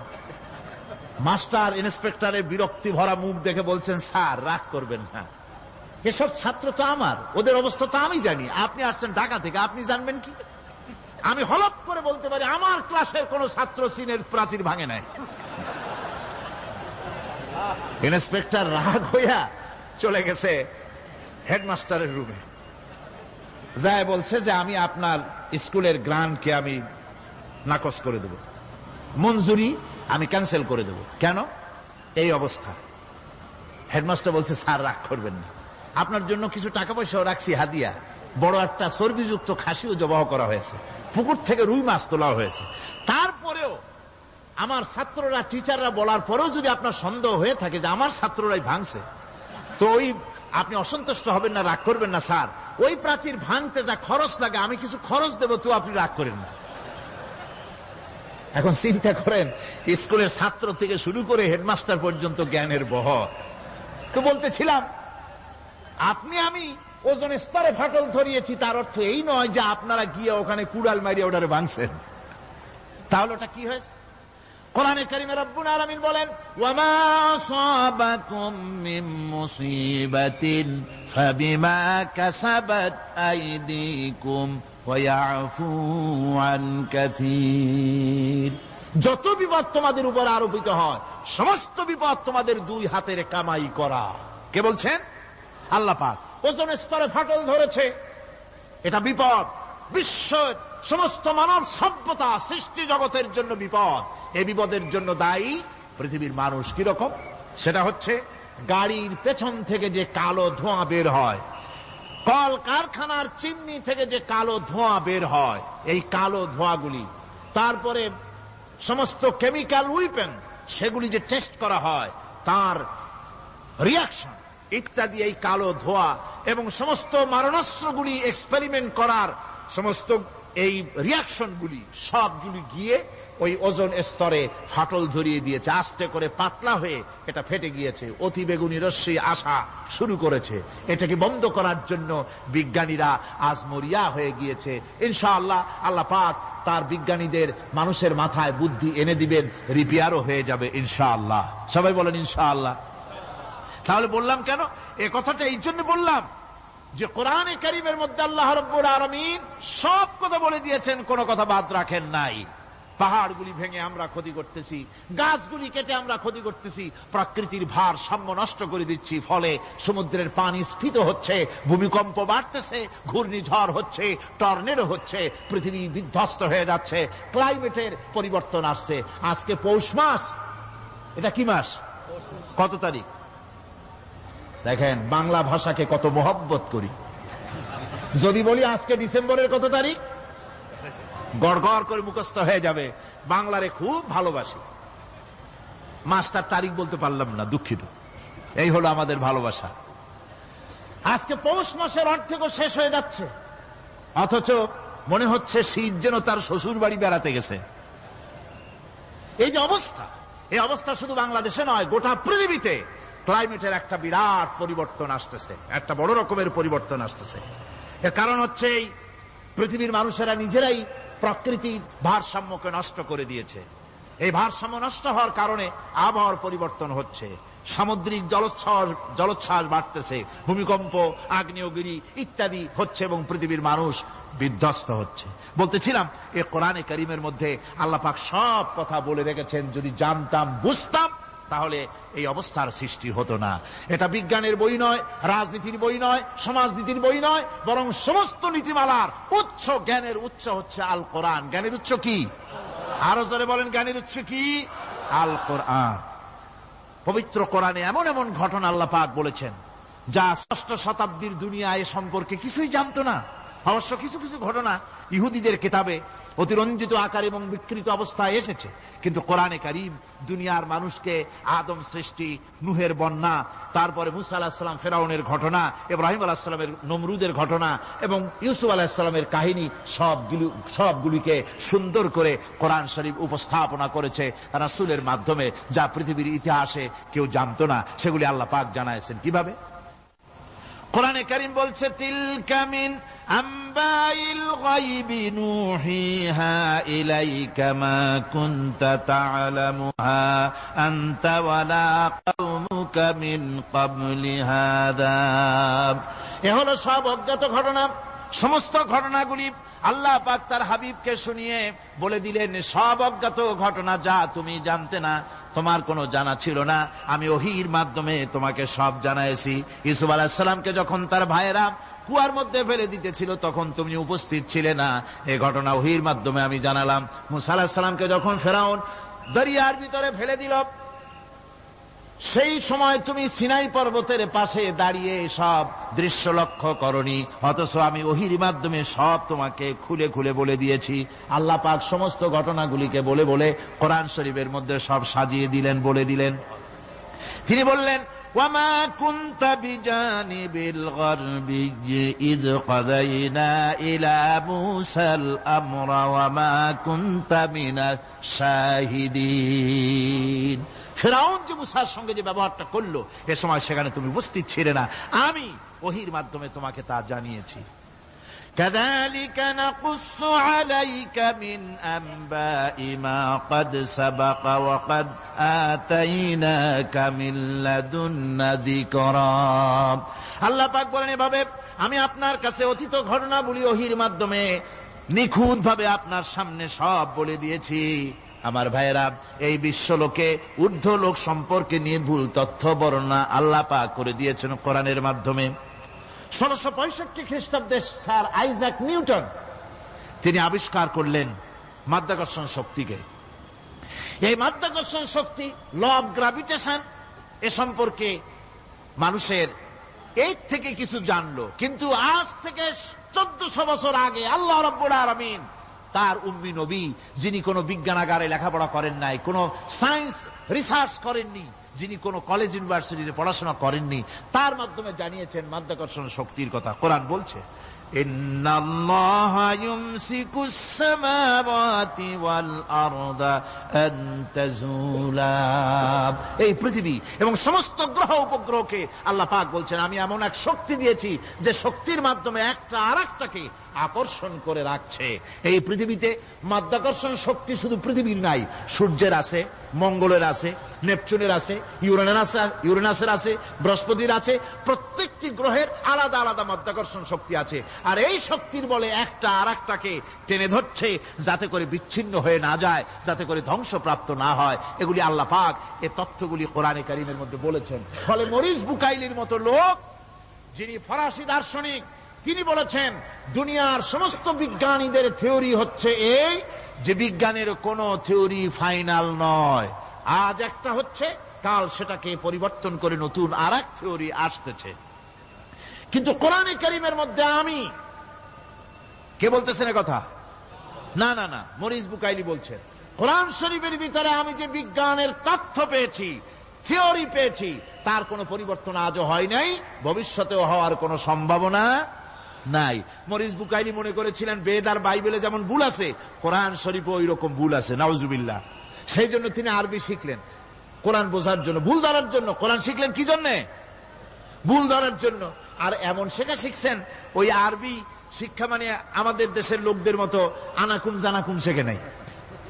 মাস্টার ইন্সপেক্টরের বিরক্তি ভরা মুখ দেখে বলছেন, স্যার, রাগ করবেন না। এসব ছাত্র তো আমার, ওদের অবস্থা তো আমি জানি। আপনি আসছেন ঢাকা থেকে, আপনি জানবেন কি? আমি হলপ করে বলতে পারি, আমার ক্লাসের কোন ছাত্র চীনের প্রাচীর ভাঙে নাই। ইন্সপেক্টর রাগ হইয়া চলে গেছে হেডমাস্টারের রুমে। যায় বলছে যে, আমি আপনার স্কুলের গ্রান্টকে আমি নাকচ করে দেব। মঞ্জুরি আমি ক্যান্সেল করে দেব। কেন? এই অবস্থা। হেডমাস্টার বলছে, স্যার, রাগ করবেন না। আপনার জন্য কিছু টাকা পয়সাও রাখছি, হাদিয়া। বড় একটা চর্বিযুক্ত খাসিও জবাহ করা হয়েছে। পুকুর থেকে রুই মাছ তোলা হয়েছে। তারপরেও আমার ছাত্ররা, টিচাররা বলার পরেও যদি আপনার সন্দেহ হয়ে থাকে যে আমার ছাত্ররাই ভাঙছে, তো ওই আপনি অসন্তুষ্ট হবেন না, রাগ করবেন না, স্যার। ওই প্রাচীর ভাঙতে যা খরচ লাগে, আমি কিছু খরচ দেবো, তো আপনি রাগ করেন না। এখন চিন্তা করেন, স্কুলের ছাত্র থেকে শুরু করে হেডমাস্টার পর্যন্ত জ্ঞানের বহর তো বলতেছিলাম আপনি, আমি ওজন স্তরে ফাটল ধরিয়েছি, তার অর্থ এই নয় যে আপনারা গিয়ে ওখানে কুড়াল মারিয়ে ওটারে ভাঙছেন। তাহলে ওটা কি হয়েছে? কোরআনে যত বিপদ তোমাদের উপর আরোপিত হয়, সমস্ত বিপদ তোমাদের দুই হাতের কামাই করা। কে বলছেন? আল্লাহ পাক। ওজন স্তরে ফাটল ধরেছে। এটা বিপদ। বিশ্ব সমস্ত মানব সভ্যতা সৃষ্টি জগতের জন্য বিপদ। এ বিপদের জন্য দায়ী পৃথিবীর মানুষ কীরকম সেটা হচ্ছে গাড়ির পেছন থেকে যে কালো ধোঁয়া বের হয় কল কারখানার চিমনি থেকে যে কালো ধোঁয়া বের হয়, এই কালো ধোঁয়াগুলি। তারপরে সমস্ত কেমিক্যাল উইপেন, সেগুলি যে টেস্ট করা হয়, তার রিয়াকশন ইত্যাদি এই কালো ধোয়া এবং সমস্ত মারণাস্ত্রগুলি এক্সপেরিমেন্ট করার সমস্ত এই রিয়াকশনগুলি সবগুলি গিয়ে ওই ওজন স্তরে ফাটল ধরিয়ে দিয়েছে। আস্তে করে পাতলা হয়ে এটা ফেটে গিয়েছে। অতি বেগুনি রশ্মি আসা শুরু করেছে। এটাকে বন্ধ করার জন্য বিজ্ঞানীরা আজ মরিয়া হয়ে গিয়েছে। ইনশাআল্লাহ আল্লাহ পাক তার বিজ্ঞানীদের মানুষের মাথায় বুদ্ধি এনে দিবেন, রিপেয়ারও হয়ে যাবে ইনশাআল্লাহ। সবাই বলেন ইনশাআল্লাহ। তাহলে বললাম কেন? এ কথাটা এই জন্য বললাম যে কোরআনে করিমের মধ্যে আল্লাহ রব্বুর আলমিন সব কথা বলে দিয়েছেন, কোন কথা বাদ রাখেন নাই। পাহাড়গুলি ভেঙে আমরা ক্ষতি করতেছি, গাছগুলি কেটে আমরা ক্ষতি করতেছি, প্রকৃতির ভার সাম্য নষ্ট করে দিচ্ছি, ফলে সমুদ্রের পানি স্ফীত হচ্ছে, ভূমিকম্প বাড়তেছে, ঘূর্ণিঝড় হচ্ছে, টর্নেডো হচ্ছে, পৃথিবী বিধ্বস্ত হয়ে যাচ্ছে, ক্লাইমেটের পরিবর্তন আসছে। আজকে পৌষ মাস, এটা কি মাস? কত তারিখ? দেখেন, বাংলা ভাষাকে কত মহব্বত করি। যদি বলি আজকে ডিসেম্বরের কত তারিখ? গড় গড় করে মুখস্থ হয়ে যাবে। বাংলারে খুব ভালোবাসি। মাস্টার তারিখ বলতে পারলাম না, দুঃখিত। এই হলো আমাদের ভালোবাসা। আজকে পৌষ মাসের অর্ধেকও শেষ হয়ে যাচ্ছে। অথচ মনে হচ্ছে শীত যেন তার শ্বশুর বাড়ি বেড়াতে গেছে। এই যে অবস্থা, এই অবস্থা শুধু বাংলাদেশে নয়, গোটা পৃথিবীতে। ক্লাইমেটের একটা বিরাট পরিবর্তন আসতেছে, একটা বড় রকমের পরিবর্তন আসতেছে। এর কারণ হচ্ছে এই পৃথিবীর মানুষেরা নিজেরাই প্রকৃতির ভারসাম্যকে নষ্ট করে দিয়েছে। এই ভারসাম্য নষ্ট হওয়ার কারণে আবহাওয়ার পরিবর্তন হচ্ছে। সামুদ্রিক জলোচ্ছ্বাস জলোচ্ছ্বাস বাড়তেছে, ভূমিকম্প, আগ্নেয়গিরি ইত্যাদি হচ্ছে এবং পৃথিবীর মানুষ বিধ্বস্ত হচ্ছে। বলতেছিলাম, এ কোরআনে করিমের মধ্যে আল্লাপাক সব কথা বলে রেখেছেন, যদি জানতাম, বুঝতাম তাহলে এই অবস্থার সৃষ্টি হতো না। এটা বিজ্ঞানের বই নয়, রাজনীতির বই নয়, সমাজনীতির বই নয়, বরং সমস্ত নীতিমালার উচ্চ জ্ঞানের উচ্চ হচ্ছে আল কোরআন জ্ঞানের উচ্চ কি? আরও জোরে বলেন, জ্ঞানের উচ্চ কি? আল কোরআন পবিত্র কোরআনে এমন এমন ঘটনা আল্লাহ পাক বলেছেন, যা ষষ্ঠ শতাব্দীর দুনিয়া এ সম্পর্কে কিছুই জানতো না। অবশ্য কিছু কিছু ঘটনা ইহুদিদের কিতাবে অতিরঞ্জিত আকার এবং বিকৃত অবস্থায় এসেছে। কিন্তু কোরআনে কারিম দুনিয়ার মানুষকে আদম সৃষ্টি, নুহের বন্যা, তারপরে মুসা আলাহিসাম ফেরাউনের ঘটনা, ইব্রাহিম আলাহিসামের নমরুদের ঘটনা এবং ইউসুফ আলাহিসামের কাহিনী সবগুলি সবগুলিকে সুন্দর করে কোরআন শরীফ উপস্থাপনা করেছে রাসুলের মাধ্যমে, যা পৃথিবীর ইতিহাসে কেউ জানতো না। সেগুলি আল্লাহ পাক জানাইছেন। কীভাবে? কোরআনে করিম বলছে তিল কামিন أنباء الغيب نوحيها إليك ما كنت تعلمها أنت ولا قومك من قبل هذا এ হলো সব অজ্ঞাত ঘটনা সমস্ত ঘটনাগুলি আল্লাহ পাক তার হাবিবকে শুনিয়ে বলে দিলেন সব অজ্ঞাত ঘটনা যা তুমি জানতে না তোমার কোনো জানা ছিল না আমি ওহির মাধ্যমে তোমাকে সব জানাইছি ইসুফ আলাহিসাল্লামকে যখন তার ভাইয়েরা কুয়ার মধ্যে ফেলে দিতেছিল, তখন তুমি উপস্থিত ছিলে না। এ ঘটনা ওহির মাধ্যমে আমি জানালাম। মুসা আলাহিসাল্লামকে যখন ফেরাউন দরিয়ার ভিতরে ফেলে দিল, সেই সময় তুমি সিনাই পর্বতের পাশে দাঁড়িয়ে সব দৃশ্য লক্ষ্য করনি, অথচ আমি ওহির মাধ্যমে সব তোমাকে খুলে খুলে বলে দিয়েছি। আল্লাহ পাক সমস্ত ঘটনাগুলিকে বলে বলে কোরআন শরীফের মধ্যে সব সাজিয়ে দিলেন, বলে দিলেন। তিনি বললেন وما كنت بجانب الغربي إذ قضينا إلى موسى الأمر وما كنت من الشاهدين ফেরাউন যে মুসার সঙ্গে যে ব্যবহারটা করলো এ সময় সেখানে তুমি উপস্থিত ছিলে না আমি ওহির মাধ্যমে তোমাকে তা জানিয়েছি كذلك نقص عليك من أنباء ما قد سبق وقد آتيناك من لدن ذكرا আল্লাহ পাক বলেন এভাবে আমি আপনার কাছে অতীত ঘটনাবলী ওহির মাধ্যমে নিখুঁত ভাবে আপনার সামনে সব বলে দিয়েছি আমার ভাইয়েরা এই বিশ্বলোকে ঊর্ধ্ব লোক সম্পর্কে নিয়ে ভুল তথ্য বর্ণনা আল্লাহ পাক করে দিয়েছেন কোরআনের মাধ্যমে ষোলশো পঁয়ষট্টি খ্রিস্টাব্দে স্যার আইজাক নিউটন, তিনি আবিষ্কার করলেন মাধ্যাকর্ষণ শক্তিকে। এই মাধ্যাকর্ষণ শক্তি ল অব গ্রাভিটেশন এ সম্পর্কে মানুষের এই থেকে কিছু জানলো। কিন্তু আজ থেকে চোদ্দশো বছর আগে আল্লাহ রব্বুল আলমিন, তার উম্মি নবী, যিনি কোনো বিজ্ঞানাগারে লেখাপড়া করেন নাই, কোন সায়েন্স রিসার্চ করেননি যিনি কোন কলেজ ইউনিভার্সিটিতে পড়াশোনা করেননি তার মাধ্যমে জানিয়েছেন মাধ্যাকর্ষণ শক্তির কথা কোরআন বলছে إن الله يمسك السماوات والأرض أن تزولا এই পৃথিবী এবং সমস্ত গ্রহ উপগ্রহকে আল্লাহ পাক বলছেন আমি এমন এক শক্তি দিয়েছি যে শক্তির মাধ্যমে একটা আর একটাকে আকর্ষণ করে রাখছে। এই পৃথিবীতে মাধ্যাকর্ষণ শক্তি শুধু পৃথিবীর নাই, সূর্যের আছে, মঙ্গলের আছে, নেপচুনের আছে ইউরেনাসের আছে, বৃহস্পতির আছে, প্রত্যেকটি গ্রহের আলাদা আলাদা মাধ্যাকর্ষণ শক্তি আছে। আর এই শক্তির বলে একটা আর একটাকে টেনে ধরছে যাতে করে বিচ্ছিন্ন হয়ে না যায়, যাতে করে ধ্বংসপ্রাপ্ত না হয়। এগুলি আল্লাহ পাক এ তথ্যগুলি কোরআনে কারিমের মধ্যে বলেছেন। ফলে মরিস বুকাইলির মতো লোক, যিনি ফরাসি দার্শনিক তিনি বলেছেন, দুনিয়ার সমস্ত বিজ্ঞানীদের থিওরি হচ্ছে এই যে বিজ্ঞানের কোন থিওরি ফাইনাল নয়। আজ একটা হচ্ছে, কাল সেটাকে পরিবর্তন করে নতুন আর এক থিওরি আসতেছে। কিন্তু কোরআনে করিমের মধ্যে আমি, কে বলতেছেন কথা? না না না, মরিস বুকাইলি বলছেন কোরআন শরীফের ভিতরে আমি যে বিজ্ঞানের তথ্য পেয়েছি, থিওরি পেয়েছি, তার কোনো পরিবর্তন আজও হয় নাই, ভবিষ্যতেও হওয়ার কোনো সম্ভাবনা নাই। মরিস বুকাইলি মনে করেছিলেন, বেদ আর বাইবেলে যেমন ভুল আছে, কোরআন শরীফ ওই রকম ভুল আছে নাউজুবিল্লা সেই জন্য তিনি আরবি শিখলেন। কোরআন বোঝার জন্য, ভুল ধরার জন্য। কোরআন শিখলেন কি জন্যে? ভুল ধরার জন্য। আর এমন শেখা শিখছেন, ওই আরবি শিক্ষা মানে আমাদের দেশের লোকদের মতো আনাকুম জানাকুম শেখে নাই।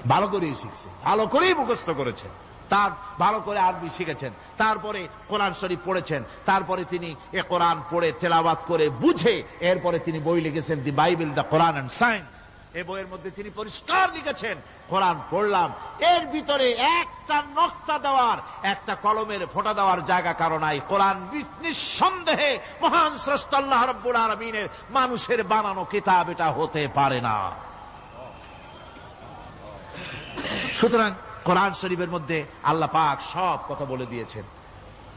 ভালো করেই শিখছে। ভালো করেই মুখস্থ করেছে। তার ভালো করে আরবি শিখেছেন। তারপরে কোরআন শরীফ পড়েছেন। তারপরে তিনি এ কোরআন পড়ে তেলাবাত করে বুঝে এরপরে তিনি বই লিখেছেন, the Bible, the Quran and science. এই বইয়ের মধ্যে তিনি পরিষ্কার লিখেছেন, কোরআন পড়লাম। এর ভিতরে একটা নকটা দেওয়ার, একটা কলমের ফোটা দেওয়ার জায়গা কারণ নাই। কোরআন নিঃসন্দেহে মহান শ্রেষ্ঠ আল্লাহ মানুষের বানানো কিতাব, এটা হতে পারে না। সুতরাং কোরআন শরীফের মধ্যে আল্লাহ পাক সব কথা বলে দিয়েছেন।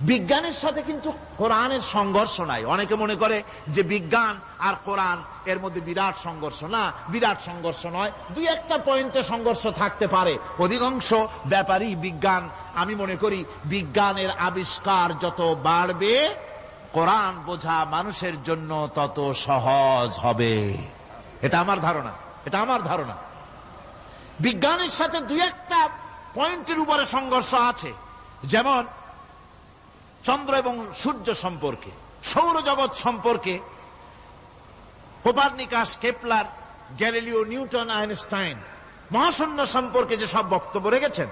বিজ্ঞানের সাথে কিন্তু কোরআনের সংঘর্ষ নাই। অনেকে মনে করে যে বিজ্ঞান আর কোরআন এর মধ্যে বিরাট সংঘর্ষ। না, বিরাট সংঘর্ষ নয়। দুই একটা পয়েন্টে সংঘর্ষ থাকতে পারে। অধিকাংশ ব্যাপারই বিজ্ঞান। আমি মনে করি বিজ্ঞানের আবিষ্কার যত বাড়বে, কোরআন বোঝা মানুষের জন্য তত সহজ হবে। এটা আমার ধারণা। এটা আমার ধারণা। বিজ্ঞানের সাথে দুই একটা পয়েন্টের উপরে সংঘর্ষ আছে। যেমন চন্দ্র এবং সূর্য সম্পর্কে, সৌরজগৎ সম্পর্কে, Copernicus, Kepler, Galileo, Newton, Einstein মহাশূন্য সম্পর্কে যে সব বক্তব্য রেখেছেন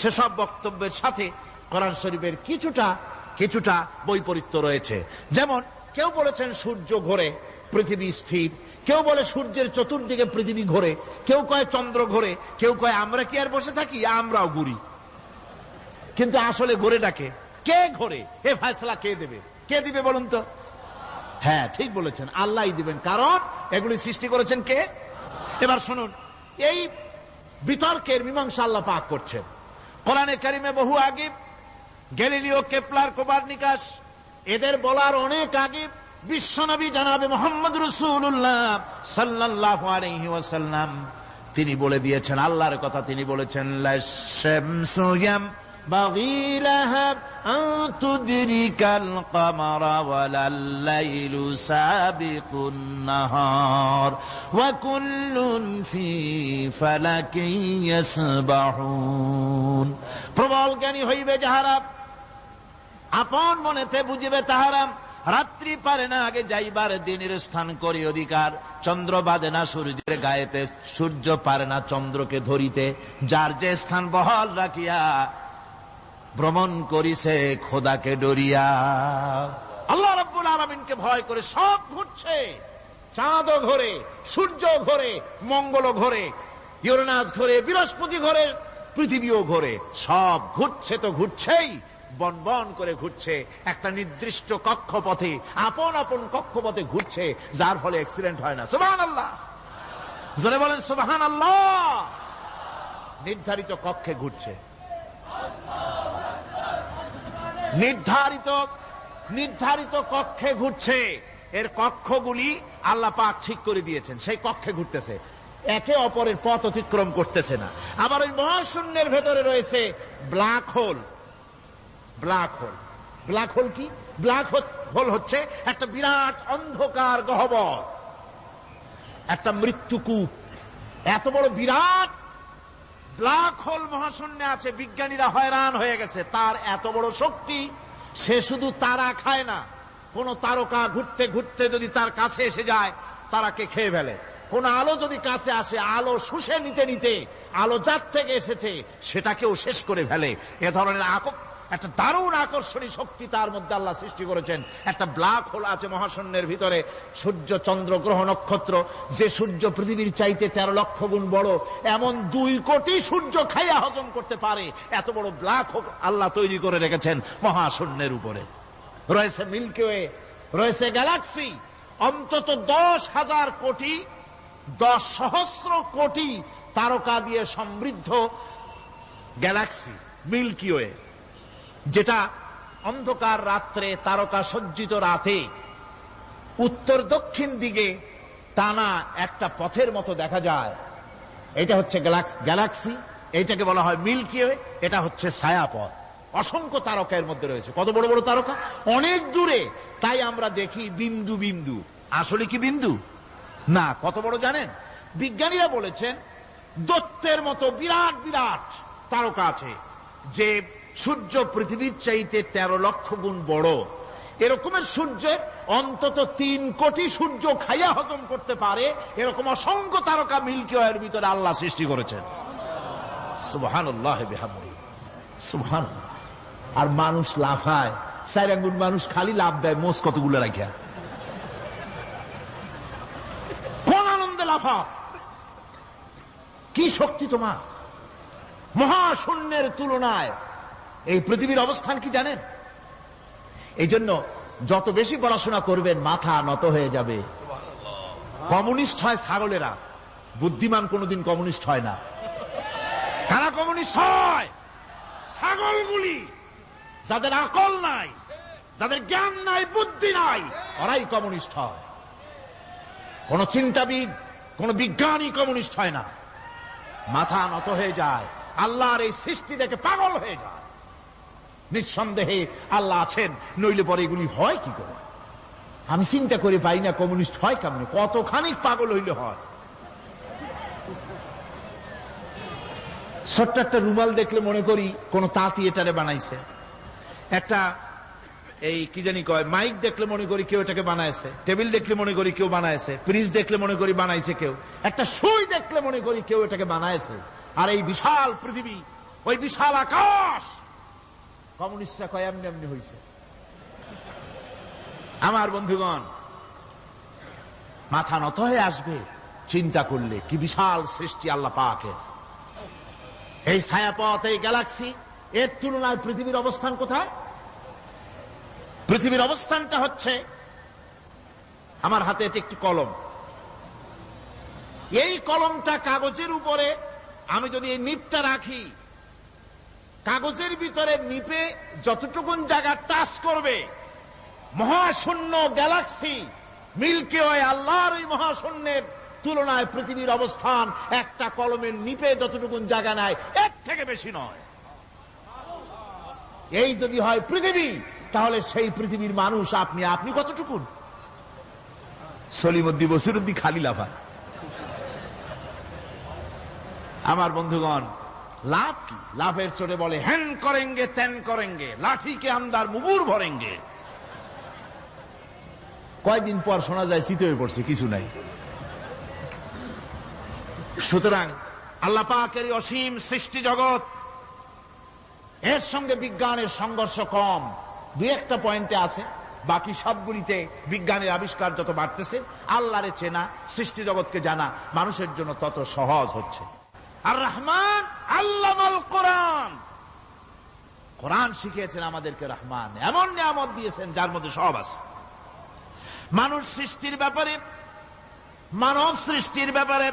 সেসব বক্তব্যের সাথে কোরআন শরীফের কিছুটা কিছুটা বৈপরীত্য রয়েছে। যেমন কেউ বলেছেন সূর্য ঘোরে, পৃথিবী স্থির কেউ বলে সূর্যের চতুর্দিকে পৃথিবী ঘোরে, কেউ কয় চন্দ্র ঘোরে, কেউ কয় আমরা কি আর বসে থাকি? আমরাও ঘুরি। কিন্তু আসলে ঘোরেটাকে কে? ঘোরে? এ ফয়সলা কে দেবে? কে দিবে বলুন তো? হ্যাঁ ঠিক বলেছেন। আল্লাহ দিবেন। কারণ এগুলি সৃষ্টি করেছেন কে? এবার শুনুন, এই বিতর্কের মীমাংসা আল্লাহ পাক করছেন। কোরআনে কারিমে বহু আগিব গ্যালিলিও কেপলার কোবার নিকাশ এদের বলার অনেক আগে বিশ্বনবী জানাবে মোহাম্মদ রসুল্লাহ সাল্লাহ আলহি তিনি বলে দিয়েছেন, আল্লাহর কথা তিনি বলেছেন প্রবল জ্ঞানী হইবে যাহারা। আপন মনেতে বুঝিবে তাহারা রাত্রি পারে না, আগে যাইবার দিনের স্থান করি অধিকার। চন্দ্র বাদে না সূর্যের গায়েতে, সূর্য পারে না চন্দ্রকে ধরিতে। যার যে স্থান বহল রাখিয়া, ভ্রমণ করিছে খোদাকে ডরিয়া। আল্লাহ রব্বুল আলমিনকে ভয় করে সব ঘুরছে। চাঁদও ঘরে সূর্য ঘরে মঙ্গল ঘরে। ইউরেনাস ঘরে, বৃহস্পতি ঘরে, পৃথিবীও ঘরে। সব ঘুরছে তো ঘুরছেই। বন বন করে ঘুরছে। একটা নির্দিষ্ট কক্ষপথে, আপন আপন কক্ষপথে ঘুরছে, যার ফলে অ্যাক্সিডেন্ট হয় না। সুবাহান আল্লাহ জনে বলেন সুবাহান আল্লাহ নির্ধারিত কক্ষে ঘুরছে। নির্ধারিত নির্ধারিত কক্ষে ঘুরছে। এর কক্ষগুলি আল্লাহ পাক ঠিক করে দিয়েছেন। সেই কক্ষে ঘুরতেছে। একে অপরের পথ অতিক্রম করতেছে না। আবার ওই মহাশূন্যের ভেতরে রয়েছে black hole. Black hole. Black hole কি? ব্ল্যাক হোল হচ্ছে একটা বিরাট অন্ধকার গহবর। একটা মৃত্যুকূপ। এত বড় বিরাট ব্ল্যাক হোল মহাশূন্যে আছে, বিজ্ঞানীরা হয়রান হয়ে গেছে। তার এত বড় শক্তি, সে শুধু তারা খায় না। কোন তারকা ঘুরতে ঘুরতে যদি তার কাছে এসে যায় তারাকে খেয়ে ফেলে? কোন আলো যদি কাছে আসে, আলো শুষে নিতে নিতে, আলো যার থেকে এসেছে, সেটাকেও শেষ করে ফেলে। এ ধরনের একটা দারুণ আকর্ষণী শক্তি তার মধ্যে আল্লাহ সৃষ্টি করেছেন। একটা ব্ল্যাক হোল আছে মহাশূন্যের ভিতরে, সূর্য, চন্দ্র, গ্রহ, নক্ষত্র। যে সূর্য পৃথিবীর চাইতে তেরো লক্ষ গুণ বড়, এমন দুই কোটি সূর্য খাইয়া হজম করতে পারে। এত বড় ব্ল্যাক হোল আল্লাহ তৈরি করে রেখেছেন মহাশূন্যের উপরে। রয়েছে মিল্কিওয়ে রয়েছে গ্যালাক্সি। অন্তত দশ হাজার কোটি, দশ সহস্র কোটি তারকা দিয়ে সমৃদ্ধ গ্যালাক্সি মিল্কিওয়ে যেটা অন্ধকার রাত্রে তারকা সজ্জিত রাতে উত্তর দক্ষিণ দিকে টানা একটা পথের মতো দেখা যায়। এটা হচ্ছে গ্যালাক্সি এইটাকে বলা হয় মিল্কি ওয়ে, এটা হচ্ছে ছায়াপথ। অসংখ্য তারকা এর মধ্যে রয়েছে। কত বড় বড় তারকা? অনেক দূরে। তাই আমরা দেখি বিন্দু বিন্দু। আসলে কি বিন্দু? না, কত বড় জানেন? বিজ্ঞানীরা বলেছেন, দত্তের মতো বিরাট বিরাট তারকা আছে, যে সূর্য পৃথিবীর চাইতে তেরো লক্ষ গুণ বড়। এরকমের সূর্যের অন্তত তিন কোটি সূর্য খাইয়া হজম করতে পারে, এরকম অসংখ্য তারকা মিল্কি ওয়ের ভিতরে আল্লাহ সৃষ্টি করেছেন। সুবহান আর মানুষ লাফায় চার আঙ্গুন মানুষ খালি লাভ দেয় মোস কতগুলো রাখিয়া। কোন আনন্দে লাফা কি শক্তি তোমার? মহাশূন্যের তুলনায় এই পৃথিবীর অবস্থান কি জানেন? এই জন্য যত বেশি পড়াশোনা করবেন, মাথা নত হয়ে যাবে। কমিউনিস্ট হয় ছাগলেরা। বুদ্ধিমান কোনদিন কমিউনিস্ট হয় না। কারা কমিউনিস্ট হয়? ছাগলগুলি। যাদের আকল নাই, যাদের জ্ঞান নাই, বুদ্ধি নাই, ওরাই কমিউনিস্ট হয়। কোন চিন্তাবিদ, কোন বিজ্ঞানী কমিউনিস্ট হয় না। মাথা নত হয়ে যায়। আল্লাহর এই সৃষ্টি দেখে পাগল হয়ে যায়। নিঃসন্দেহে আল্লাহ আছেন, নইলে পরে এগুলি হয় কি করে? আমি চিন্তা করে পাই না কমিউনিস্ট হয় কেমন? কতখানি পাগল হইলে হয়? ছোট্ট একটা রুমাল দেখলে মনে করি কোন তাঁতি এটারে বানাইছে। একটা এই কি জানি কয়, মাইক দেখলে মনে করি কেউ এটাকে বানাইছে। টেবিল দেখলে মনে করি কেউ বানাইছে। ফ্রিজ দেখলে মনে করি বানাইছে কেউ। একটা সুই দেখলে মনে করি কেউ এটাকে বানাইছে। আর এই বিশাল পৃথিবী, ওই বিশাল আকাশ! কমিউনিস্টরা কয়, এমনি এমনি হয়েছে আমার বন্ধুগণ, মাথা নত হয়ে আসবে, চিন্তা করলে কি বিশাল সৃষ্টি আল্লাহ পাকে এই ছায়াপথ, এই গ্যালাক্সি, এর তুলনায় পৃথিবীর অবস্থান কোথায়? পৃথিবীর অবস্থানটা হচ্ছে, আমার হাতে এটি একটি কলম। এই কলমটা কাগজের উপরে, আমি যদি এই নিপটা রাখি কাগজের ভিতরে নিপে যতটুকুন জায়গা টাচ করবে, মহাশূন্য গ্যালাক্সি মিল্কি ওয়ে আল্লাহর ওই মহাশূন্যের তুলনায় পৃথিবীর অবস্থান একটা কলমের নিপে যতটুকুন জায়গা নেয়, এর থেকে বেশি নয়। এই যদি হয় পৃথিবী, তাহলে সেই পৃথিবীর মানুষ আপনি আপনি কতটুকুন? সলিমদ্দি বসিরুদ্দি খালি লাফায় আমার বন্ধুগণ লাভ কি? লাভের চোটে বলে হ্যান করেঙ্গে ত্যান করেঙ্গে, লাঠিকে আন্দার মুগুর ভরেঙ্গে। কয়দিন পর শোনা যায়, শীত হয়ে পড়ছে, কিছু নাই। সুতরাং আল্লাহ পাকের অসীম সৃষ্টি জগৎ, এর সঙ্গে বিজ্ঞানের সংঘর্ষ কম। দু একটা পয়েন্টে আছে, বাকি সবগুলিতে বিজ্ঞানের আবিষ্কার যত বাড়তেছে, আল্লাহরে চেনা, সৃষ্টি জগৎকে জানা, মানুষের জন্য তত সহজ হচ্ছে। আর রহমান আল্লামাল কোরআন। কোরআন শিখিয়েছেন আমাদেরকে রহমান। এমন নিয়ামত দিয়েছেন যার মধ্যে সব আছে। মানুষ সৃষ্টির ব্যাপারে, মানব সৃষ্টির ব্যাপারে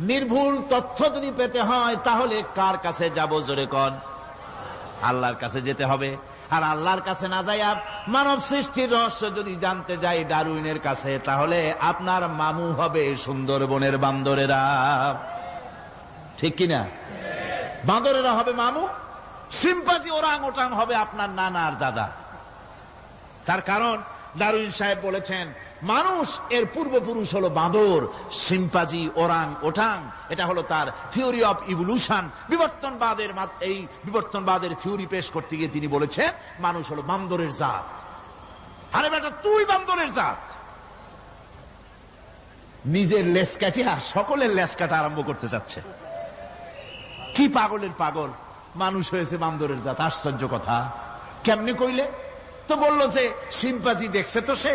নির্ভুল তথ্য যদি পেতে হয়, তাহলে কার কাছে যাব জোরে কন? আল্লাহর কাছে যেতে হবে। আর আল্লাহর কাছে না যাইয়া মানব সৃষ্টির রহস্য যদি জানতে যাই ডারুইনের কাছে, তাহলে আপনার মামু হবে সুন্দরবনের বান্দরেরা। ঠিক কিনা? বান্দরেরা হবে মামু সিম্পাজি ওরাং ওটাং হবে আপনার নানার দাদা। তার কারণ দারুইন সাহেব বলেছেন, মানুষ এর পূর্বপুরুষ হলো বাঁদর সিম্পাজি ওরাং ওটাং এটা হলো তার থিওরি অফ ইভলিউশন বিবর্তনবাদের এই বিবর্তনবাদের থিওরি পেশ করতে গিয়ে তিনি বলেছেন, মানুষ হলো বান্দরের জাত। আরে বেটা, তুই বান্দরের জাত। নিজের লেস কাটিয়া সকলের লেস কাটা আরম্ভ করতে চাচ্ছে। কি পাগলের পাগল? মানুষ হয়েছে বান্দরের জাত, আশ্চর্য কথা। কেমনি কইলে? তো বলল যে সিম্পাজি দেখছে তো সে?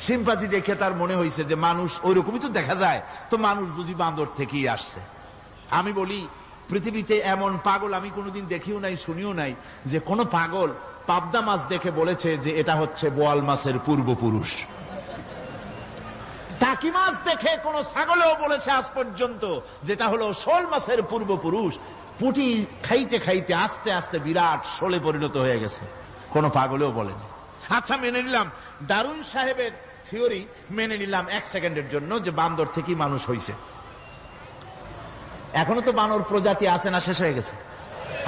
সিম্পাজি দেখে তার মনে হয়েছে যে, মানুষ ওই রকমই তো দেখা যায়। তো মানুষ বুঝি বান্দর থেকেই আসছে। আমি বলি, পৃথিবীতে এমন পাগল আমি কোনোদিন দেখিও নাই, শুনিও নাই যে কোন পাগল পাবদা মাছ দেখে বলেছে যে, এটা হচ্ছে বোয়াল মাছের পূর্বপুরুষ। টাকি মাছ দেখে কোন ছাগলেও বলেছে আজ পর্যন্ত, যেটা হলো শোল মাছের পূর্বপুরুষ, পুটি খাইতে খাইতে আস্তে আস্তে বিরাট শোলে পরিণত হয়ে গেছে। কোন পাগলেও বলেনি। আচ্ছা মেনে নিলাম। দারুণ সাহেবের থিওরি মেনে নিলাম এক সেকেন্ডের জন্য যে বান্দর থেকেই মানুষ হয়েছে এখনও তো বানর প্রজাতি আছে না শেষ হয়ে গেছে?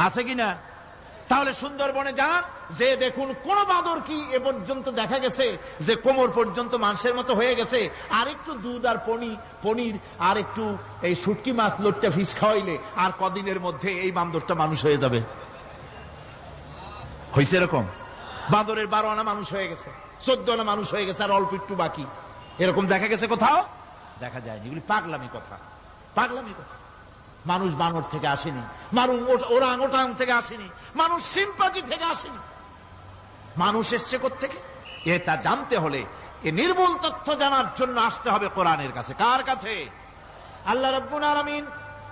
আছে কিনা? তাহলে সুন্দরবনে যান, যে দেখুন কোন বাঁদর কি এ পর্যন্ত দেখা গেছে, যে কোমর পর্যন্ত মানুষের মতো হয়ে গেছে, আর একটু দুধ আর পনির পনির আর একটু এই শুটকি মাছ লোটটা ফিস খাওয়াইলে আর কদিনের মধ্যে এই বান্দরটা মানুষ হয়ে যাবে। হয়েছে এরকম? বাঁদরের বারো আনা মানুষ হয়ে গেছে, চোদ্দ আনা মানুষ হয়ে গেছে, আর অল্প একটু বাকি। এরকম দেখা গেছে কোথাও? দেখা যায়নি। এগুলি পাগলামি কথা। পাগলামি কথা। মানুষ বানর থেকে আসেনি। মানুষ ওরাং ওটাং থেকে আসেনি। মানুষ সিম্পাজি থেকে আসেনি। মানুষ এসছে থেকে এটা জানতে হলে এ নির্মূল তথ্য জানার জন্য আসতে হবে কোরআনের কাছে। কার কাছে? আল্লাহ রব্বুল আলমিন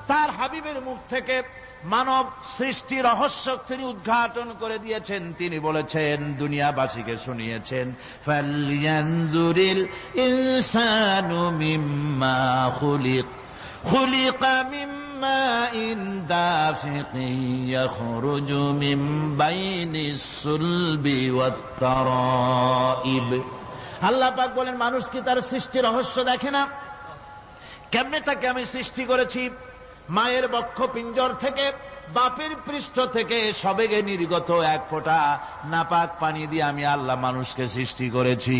তার হাবিবের মুখ থেকে মানব সৃষ্টি রহস্য তিনি উদ্ঘাটন করে দিয়েছেন। তিনি বলেছেন, দুনিয়াবাসীকে শুনিয়েছেন ইনসানু মিম্মা খুলিক। খুলিক মিম্মা ইন দাফিক يخرج من بين الصلب والترائب আল্লাহ পাক বলেন মানুষ কি তার সৃষ্টি রহস্য দেখে না কেমনে তাকে আমি সৃষ্টি করেছি মায়ের বক্ষ পিঞ্জর থেকে বাপের পৃষ্ঠ থেকে সবেগে নির্গত এক ফোঁটা নাপাক পানি দিয়ে আমি আল্লাহ মানুষকে সৃষ্টি করেছি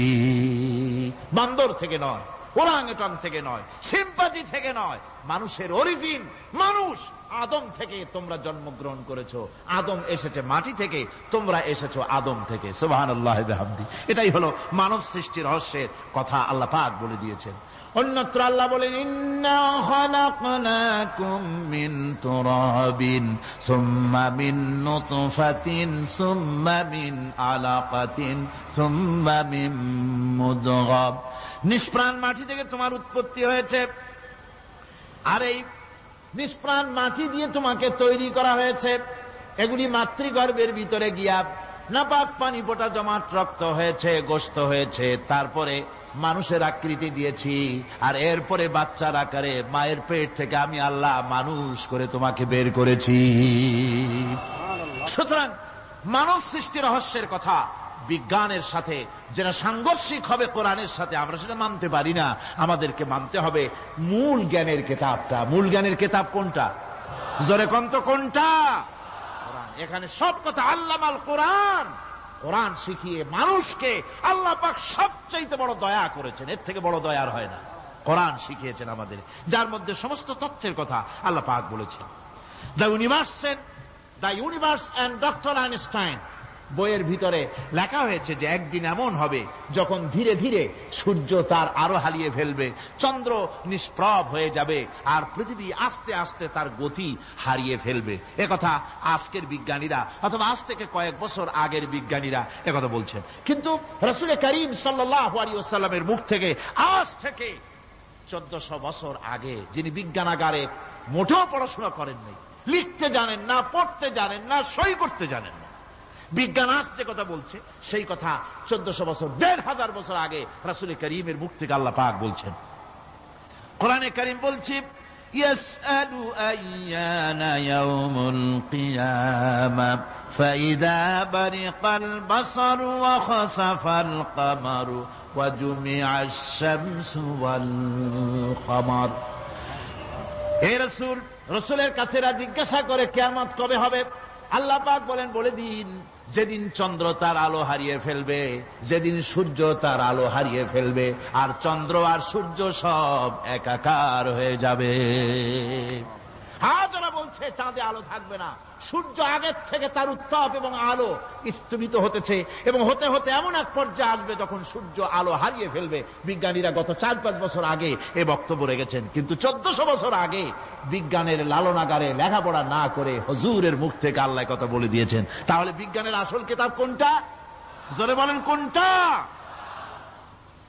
বান্দর থেকে নয় ওরাংটন থেকে নয়, সিম্পাজি থেকে নয়, মানুষের অরিজিন, মানুষ। আদম থেকে তোমরা জন্মগ্রহণ করেছ, আদম এসেছে মাটি থেকে, তোমরা এসেছ আদম থেকে। সোহান এটাই হলো মানব সৃষ্টির রহস্যের কথা আল্লাহ পাক বলে দিয়েছেন। অন্যত্র আল্লাহ বলেন মিন নিষ্প্রাণ মাটি থেকে তোমার উৎপত্তি হয়েছে। আর এই নিষ্প্রাণ মাটি দিয়ে তোমাকে তৈরি করা হয়েছে। এগুলি মাতৃগর্ভের ভিতরে গিয়া নাপাক পানি পোটা জমাট রক্ত হয়েছে, গোস্ত হয়েছে। তারপরে মানুষের আকৃতি দিয়েছি। আর এরপরে বাচ্চার আকারে মায়ের পেট থেকে আমি আল্লাহ মানুষ করে তোমাকে বের করেছি। সুতরাং মানব সৃষ্টি রহস্যের কথা বিজ্ঞানের সাথে, যেটা সাংঘর্ষিক হবে কোরআনের সাথে, আমরা সেটা মানতে পারি না। আমাদেরকে মানতে হবে মূল জ্ঞানের কেতাবটা। মূল জ্ঞানের কেতাব কোনটা? জোরে কন্ত কোনটা? এখানে সব কথা আল্লামাল কোরআন। কোরআন শিখিয়ে মানুষকে আল্লাহ পাক সবচাইতে বড় দয়া করেছেন। এর থেকে বড় দয়ার হয় না। কোরআন শিখিয়েছেন আমাদের। যার মধ্যে সমস্ত তথ্যের কথা আল্লাহ পাক বলেছেন। The universe the universe and doctor Einstein বইয়ের ভিতরে লেখা হয়েছে যে একদিন এমন হবে, যখন ধীরে ধীরে সূর্য তার আরও হারিয়ে ফেলবে, চন্দ্র নিষ্প্রভ হয়ে যাবে, আর পৃথিবী আস্তে আস্তে তার গতি হারিয়ে ফেলবে। একথা আজকের বিজ্ঞানীরা, অথবা আজ থেকে কয়েক বছর আগের বিজ্ঞানীরা একথা বলছেন। কিন্তু রসুল করিম সাল্লামের মুখ থেকে আজ থেকে চোদ্দশো বছর আগে যিনি বিজ্ঞানাগারে মোটেও পড়াশোনা করেন নাই লিখতে জানেন না, পড়তে জানেন না, সই করতে জানেন বিজ্ঞান আজ যে কথা বলছে সেই কথা চোদ্দশো বছর দেড় হাজার বছর আগে রাসুল করিমের মুখ থেকে আল্লাহ পাক বলছেন কোরআনে করিম বলছি يسأل أيان يوم القيامة فإذا برق البصر وخسف القمر وجمع الشمس والقمر হে রসুল রসুলের কাছেরা জিজ্ঞাসা করে কেয়ামত কবে হবে আল্লাহ পাক বলেন বলে দিন যেদিন চন্দ্র তার আলো হারিয়ে ফেলবে, যেদিন সূর্য তার আলো হারিয়ে ফেলবে, আর চন্দ্র আর সূর্য সব একাকার হয়ে যাবে। হাজরা বলছে, চাঁদে আলো থাকবে না। সূর্য আগের থেকে তার উত্তাপ এবং আলো স্থবিত হতেছে এবং হতে হতে এমন এক পর্যায়ে আসবে যখন সূর্য আলো হারিয়ে ফেলবে। বিজ্ঞানীরা গত চার পাঁচ বছর আগে এ বক্তব্য রেখেছেন। কিন্তু চোদ্দশো বছর আগে বিজ্ঞানের লালনাগারে লেখাপড়া না করে হজুরের মুখ থেকে আল্লাহ কথা বলে দিয়েছেন। তাহলে বিজ্ঞানের আসল কিতাব কোনটা? জোরে বলেন, কোনটা?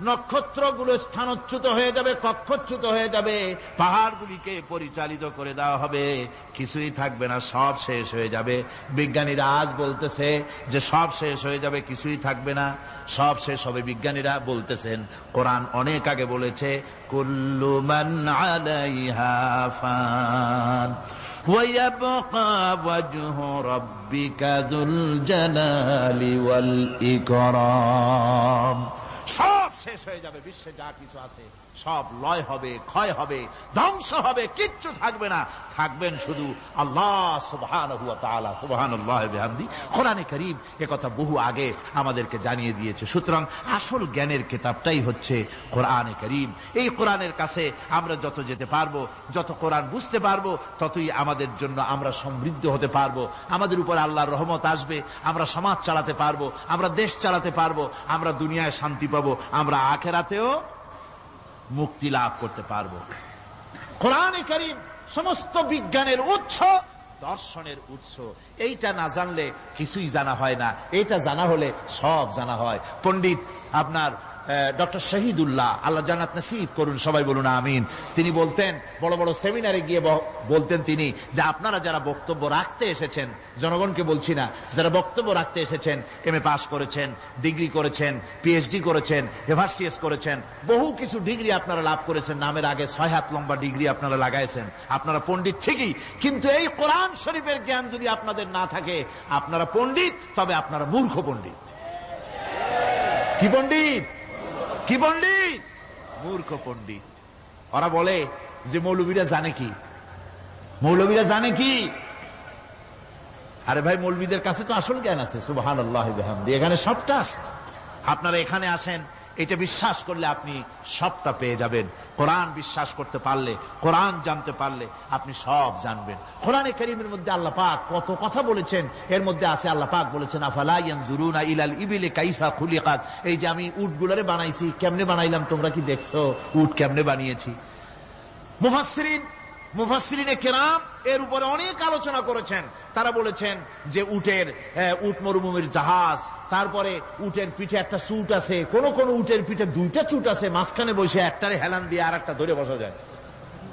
নক্ষত্রগুলো স্থানচ্যুত হয়ে যাবে কক্ষচ্যুত হয়ে যাবে পাহাড়গুলিকে পরিচালিত করে দেওয়া হবে কিছুই থাকবে না সব শেষ হয়ে যাবে বিজ্ঞানীরা আজ বলতেছে যে সব শেষ হয়ে যাবে কিছুই থাকবে না সব শেষ হবে বিজ্ঞানীরা বলতেছেন কোরআন অনেক আগে বলেছে কুল্লুমান আলাইহা ফান ويبقى وجه ربك ذو الجلال والإكرام সব শেষ হয়ে যাবে বিশ্বে যা কিছু আছে। সব লয় হবে, ক্ষয় হবে, ধ্বংস হবে, কিচ্ছু থাকবে না। থাকবেন শুধু আল্লাহ সুবহান সুবহান কোরআনে করিম কথা বহু আগে আমাদেরকে জানিয়ে দিয়েছে। সুতরাং আসল জ্ঞানের কেতাবটাই হচ্ছে কোরআনে করিম। এই কোরআনের কাছে আমরা যত যেতে পারব, যত কোরআন বুঝতে পারব, ততই আমাদের জন্য আমরা সমৃদ্ধ হতে পারব। আমাদের উপর আল্লাহর রহমত আসবে, আমরা সমাজ চালাতে পারব, আমরা দেশ চালাতে পারব, আমরা দুনিয়ায় শান্তি পাবো, আমরা আখেরাতেও মুক্তি লাভ করতে পারব। কোরআনে করিম সমস্ত বিজ্ঞানের উৎস। দর্শনের উৎস। এইটা না জানলে কিছুই জানা হয় না। এটা জানা হলে সব জানা হয়। পণ্ডিত আপনার ডক্টর শহীদুল্লাহ, আল্লাহ জানাত নসিব করুন, সবাই বলুন আমিন। তিনি বলতেন, বড় বড় সেমিনারে গিয়ে বলতেন তিনি যে আপনারা যারা বক্তব্য রাখতে এসেছেন, জনগণকে বলছি না, যারা বক্তব্য রাখতে এসেছেন, এম এ পাস করেছেন, ডিগ্রি করেছেন পিএইচডি করেছেন এভারসিএস করেছেন, বহু কিছু ডিগ্রি আপনারা লাভ করেছেন, নামের আগে ছয় হাত লম্বা ডিগ্রি আপনারা লাগাইছেন। আপনারা পণ্ডিত ঠিকই, কিন্তু এই কোরআন শরীফের জ্ঞান যদি আপনাদের না থাকে, আপনারা পণ্ডিত, তবে আপনারা মূর্খ পণ্ডিত। কি পণ্ডিত? কি পণ্ডিত? মূর্খ পণ্ডিত। ওরা বলে যে মৌলবীরা জানে কি। মৌলবীরা জানে কি? আরে ভাই, মৌলবীদের কাছে তো আসল জ্ঞান আছে সুবাহ আল্লাহ এখানে সবটা আছে। আপনারা এখানে আসেন এটা বিশ্বাস করলে আপনি সবটা পেয়ে যাবেন। কোরআন বিশ্বাস করতে পারলে, কোরআন জানতে পারলে আপনি সব জানবেন। কোরআনে করিমের মধ্যে আল্লাহ পাক কত কথা বলেছেন, এর মধ্যে আছে আল্লাহ পাক বলেছেন আফালাইয়ান জুরুনা ইলাল ইবিলে কাইফা খুলিকাত? এই যে আমি উট গুলারে বানাইছি, কেমনে বানাইলাম তোমরা কি দেখছ? উট কেমনে বানিয়েছি? মুফাসরিন মুফাসরিনে কেরাম এর উপরে অনেক আলোচনা করেছেন। তারা বলেছেন যে উটের উট মরুভূমির জাহাজ, তারপরে উটের পিঠে একটা চুট আছে, কোন কোন উটের পিঠে দুইটা চুট আছে, মাঝখানে বসে একটারে হেলান দিয়ে আর একটা ধরে বসা যায়।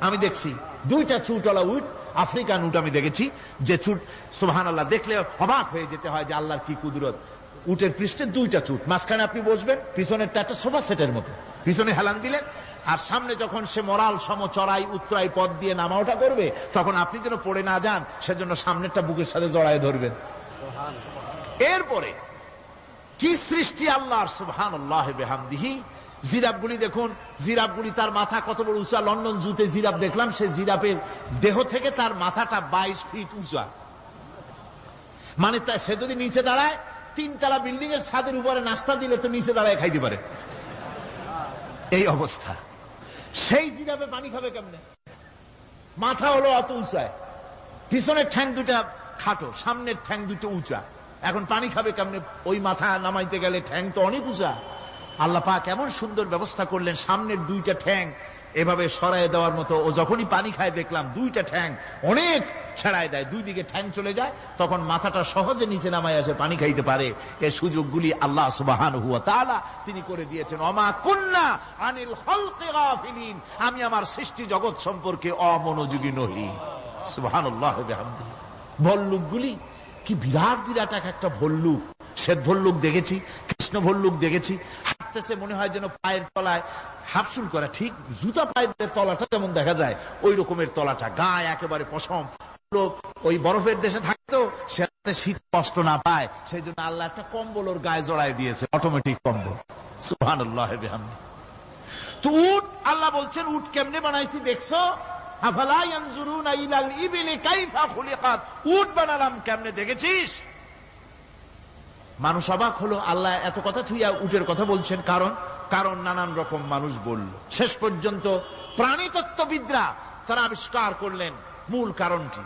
আমি দেখছি দুইটা চুটওয়ালা উট, আফ্রিকান উট আমি দেখেছি, যে চুট সুহান আল্লাহ দেখলে অবাক হয়ে যেতে হয় যে আল্লাহর কি কুদরত। উটের পৃষ্ঠে দুইটা চুট। মাঝখানে আপনি বসবেন পিছনেরটা একটা সোফা সেটের মতো পিছনে হেলান দিলেন, আর সামনে যখন সে মরাল সম চড়াই উত্তরাই পথ দিয়ে নামাওটা করবে, তখন আপনি যেন পড়ে না যান, সেজন্য সামনেরটা বুকের সাথে জড়াই ধরবেন। এরপরে, কি সৃষ্টি আল্লাহর? সুবহান আল্লাহ বেহামদিহি। জিরাপগুলি দেখুন জিরাপগুলি তার মাথা কত বড় উঁচা। লন্ডন জুতে জিরাপ দেখলাম, সে জিরাপের দেহ থেকে তার মাথাটা বাইশ ফিট উঁচা। মানে সে যদি নিচে দাঁড়ায় তিনতলা বিল্ডিং এর ছাদের উপরে নাস্তা দিলে তো নিচে দাঁড়ায় খাইতে পারে। এই অবস্থা। সেই জিরাপে পানি খাবে কেমনে? মাথা হলো অত উঁচায়। পিছনের ঠ্যাং দুটা খাটো, সামনের ঠ্যাং দুটো উঁচা। এখন পানি খাবে কেমনে? ওই মাথা নামাইতে গেলে ঠ্যাং তো অনেক উঁচা। আল্লাহ পাক এমন সুন্দর ব্যবস্থা করলেন, সামনের দুইটা ঠ্যাং এভাবে সরাই দেওয়ার মতো। ও যখনই পানি খায় দেখলাম দুইটা ঠ্যাং অনেক ছেড়ায় দেয় দুই দিকে ঠ্যাং চলে যায়, তখন মাথাটা সহজে নিচে নামায় আসে পানি খাইতে পারে। এই সুযোগগুলি আল্লাহ সুবাহান হুয়া তালা তিনি করে দিয়েছেন। অমা কন্যা আনিল হলকে আমি আমার সৃষ্টি জগৎ সম্পর্কে অমনোযোগী নহি। সুবাহান ভল্লুকগুলি কি বিরাট বিরাট এক একটা ভল্লুক। শ্বেত ভল্লুক দেখেছি, কৃষ্ণ ভল্লুক দেখেছি। হাঁটতেছে মনে হয় যেন পায়ের তলায় হাফসুল করা। ঠিক জুতা পায়ের তলাটা যেমন দেখা যায়, ওই রকমের তলাটা। গায়ে একেবারে পশম। ওই বরফের দেশে থাকতো সে শীত কষ্ট না পায়। সেই জন্য আল্লাহ একটা কম্বল ওর গায়ে জড়াই দিয়েছে অটোমেটিক কম্বল। সুহান তো আল্লাহ বলছেন কেমনে বানাইছি দেখছ? মানুষ অবাক হলো, আল্লাহ এত কথা থুইয়া উটের কথা বলছেন। কারণ কারণ নানান রকম মানুষ বলল। শেষ পর্যন্ত প্রাণীতত্ত্ববিদরা তারা আবিষ্কার করলেন। মূল কারণটি।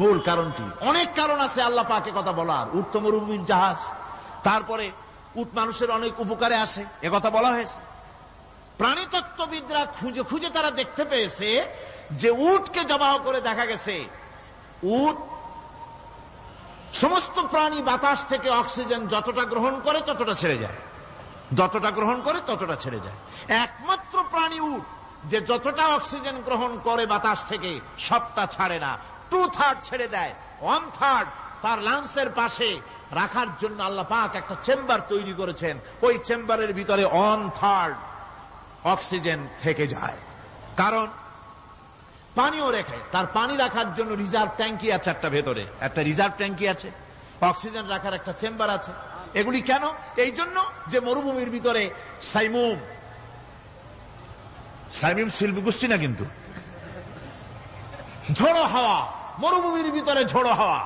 মূল কারণটি। অনেক কারণ আছে আল্লাহ পাকে কথা বলার। উট তো মরুভূমির জাহাজ, তারপরে উট মানুষের অনেক উপকারে আসে, এ কথা বলা হয়েছে। প্রাণীতত্ত্ববিদরা খুঁজে খুঁজে তারা দেখতে পেয়েছে যে উটকে জবাহ করে দেখা গেছে, উট সমস্ত প্রাণী বাতাস থেকে অক্সিজেন যতটা গ্রহণ করে ততটা ছেড়ে যায়। যতটা গ্রহণ করে ততটা ছেড়ে যায়। একমাত্র প্রাণী উট যে যতটা অক্সিজেন গ্রহণ করে বাতাস থেকে সবটা ছাড়ে না। টু থার্ড ছেড়ে দেয় ওয়ান থার্ড তার লাংসের পাশে রাখার জন্য আল্লাহ পাক একটা চেম্বার তৈরি করেছেন। ওই চেম্বারের ভিতরে ওয়ান থার্ড অক্সিজেন থেকে যায়। কারণ পানিও রেখে, তার পানি রাখার জন্য রিজার্ভ ট্যাঙ্কি আছে একটা ভেতরে। একটা রিজার্ভ ট্যাঙ্কি আছে অক্সিজেন রাখার একটা চেম্বার আছে। এগুলি কেন? এই জন্য যে মরুভূমির ভিতরে সাইমুম, সাইমিম শিল্পী গোষ্ঠী না কিন্তু? ঝোড়ো হাওয়া মরুভূমির ভিতরে ঝোড়ো হওয়া।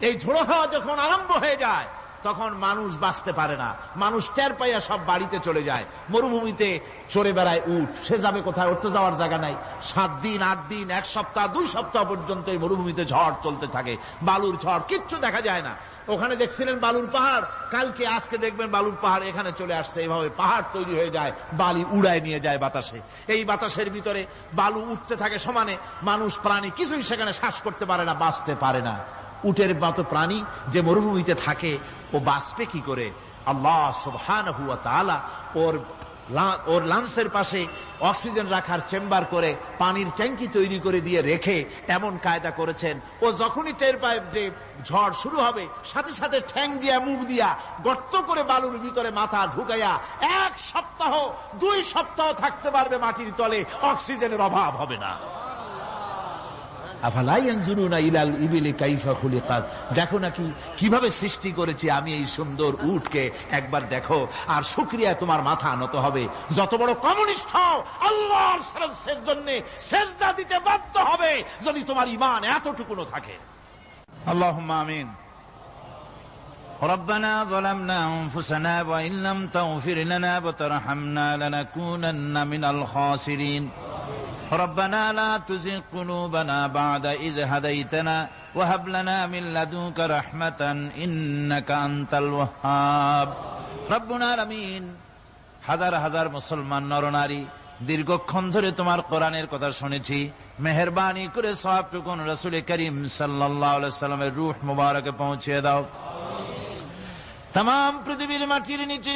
এই ঝোড়ো হাওয়া যখন আরম্ভ হয়ে যায়, তখন মানুষ বাঁচতে পারে না। মানুষ টের পাইয়া সব বাড়িতে চলে যায়। মরুভূমিতে চড়ে বেড়ায় উঠ সে যাবে কোথায়? উঠতে যাওয়ার জায়গা নাই। সাত দিন, আট দিন, এক সপ্তাহ, দুই সপ্তাহ পর্যন্ত এই মরুভূমিতে ঝড় চলতে থাকে। বালুর ঝড়, কিচ্ছু দেখা যায় না। ওখানে দেখছিলেন বালুর পাহাড়। কালকে আজকে দেখবেন বালুর পাহাড় এখানে চলে আসছে। এইভাবে পাহাড় তৈরি হয়ে যায়, বালি উড়ায় নিয়ে যায় বাতাসে। এই বাতাসের ভিতরে বালু উঠতে থাকে সমানে। মানুষ, প্রাণী কিছুই সেখানে শ্বাস করতে পারে না, বাঁচতে পারে না। উটের মতো প্রাণী যে মরুভূমিতে থাকে, ও বাঁচবে কি করে? আল্লাহ সুবহান ওর ওর লাংসের পাশে অক্সিজেন রাখার চেম্বার করে পানির ট্যাঙ্কি তৈরি করে দিয়ে রেখে এমন কায়দা করেছেন। ও যখনই টের পায় যে ঝড় শুরু হবে, সাথে সাথে ঠ্যাং দিয়া, মুখ দিয়া, গর্ত করে বালুর ভিতরে মাথা ঢুকাইয়া এক সপ্তাহ, দুই সপ্তাহ থাকতে পারবে মাটির তলে অক্সিজেনের অভাব হবে না। দেখো নাকি কিভাবে সৃষ্টি করেছি আমি এই সুন্দর উঠকে একবার দেখো আর শুক্রিয়া তোমার মাথা নত হবে যত বড় কমিউনিস্ট হও আল্লাহর জন্য সেজদা দিতে বাধ্য হবে যদি তোমার ইমান এতটুকুনো থাকে আল্লাহ আমিন ربنا ظلمنا أنفسنا وإن لم تغفر لنا وترحمنا لنكونن من الخاسرين ربنا لا تزغ قلوبنا بعد إذ هديتنا وهب لنا من لدنك رحمة إنك أنت الوهاب ربنا العالمين হাজার হাজার মুসলমান নরনারী দীর্ঘক্ষণ ধরে তোমার কোরআনের কথা শুনেছি মেহরবানি করে সবটুকুন রসুল করিম সাল্লামের রুহ মুবারকে পৌঁছে দাও তাম পৃথিবীর মাটির নিচে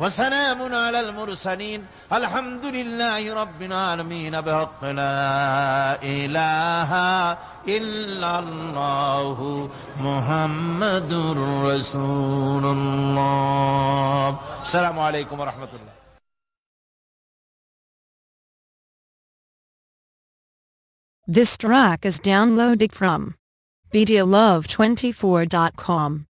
وسلام على المرسلين. الحمد لله رب العالمين. بحق لا إله إلا الله محمد رسول الله. السلام عليكم ورحمة الله. This track is downloaded from BDLove24.com.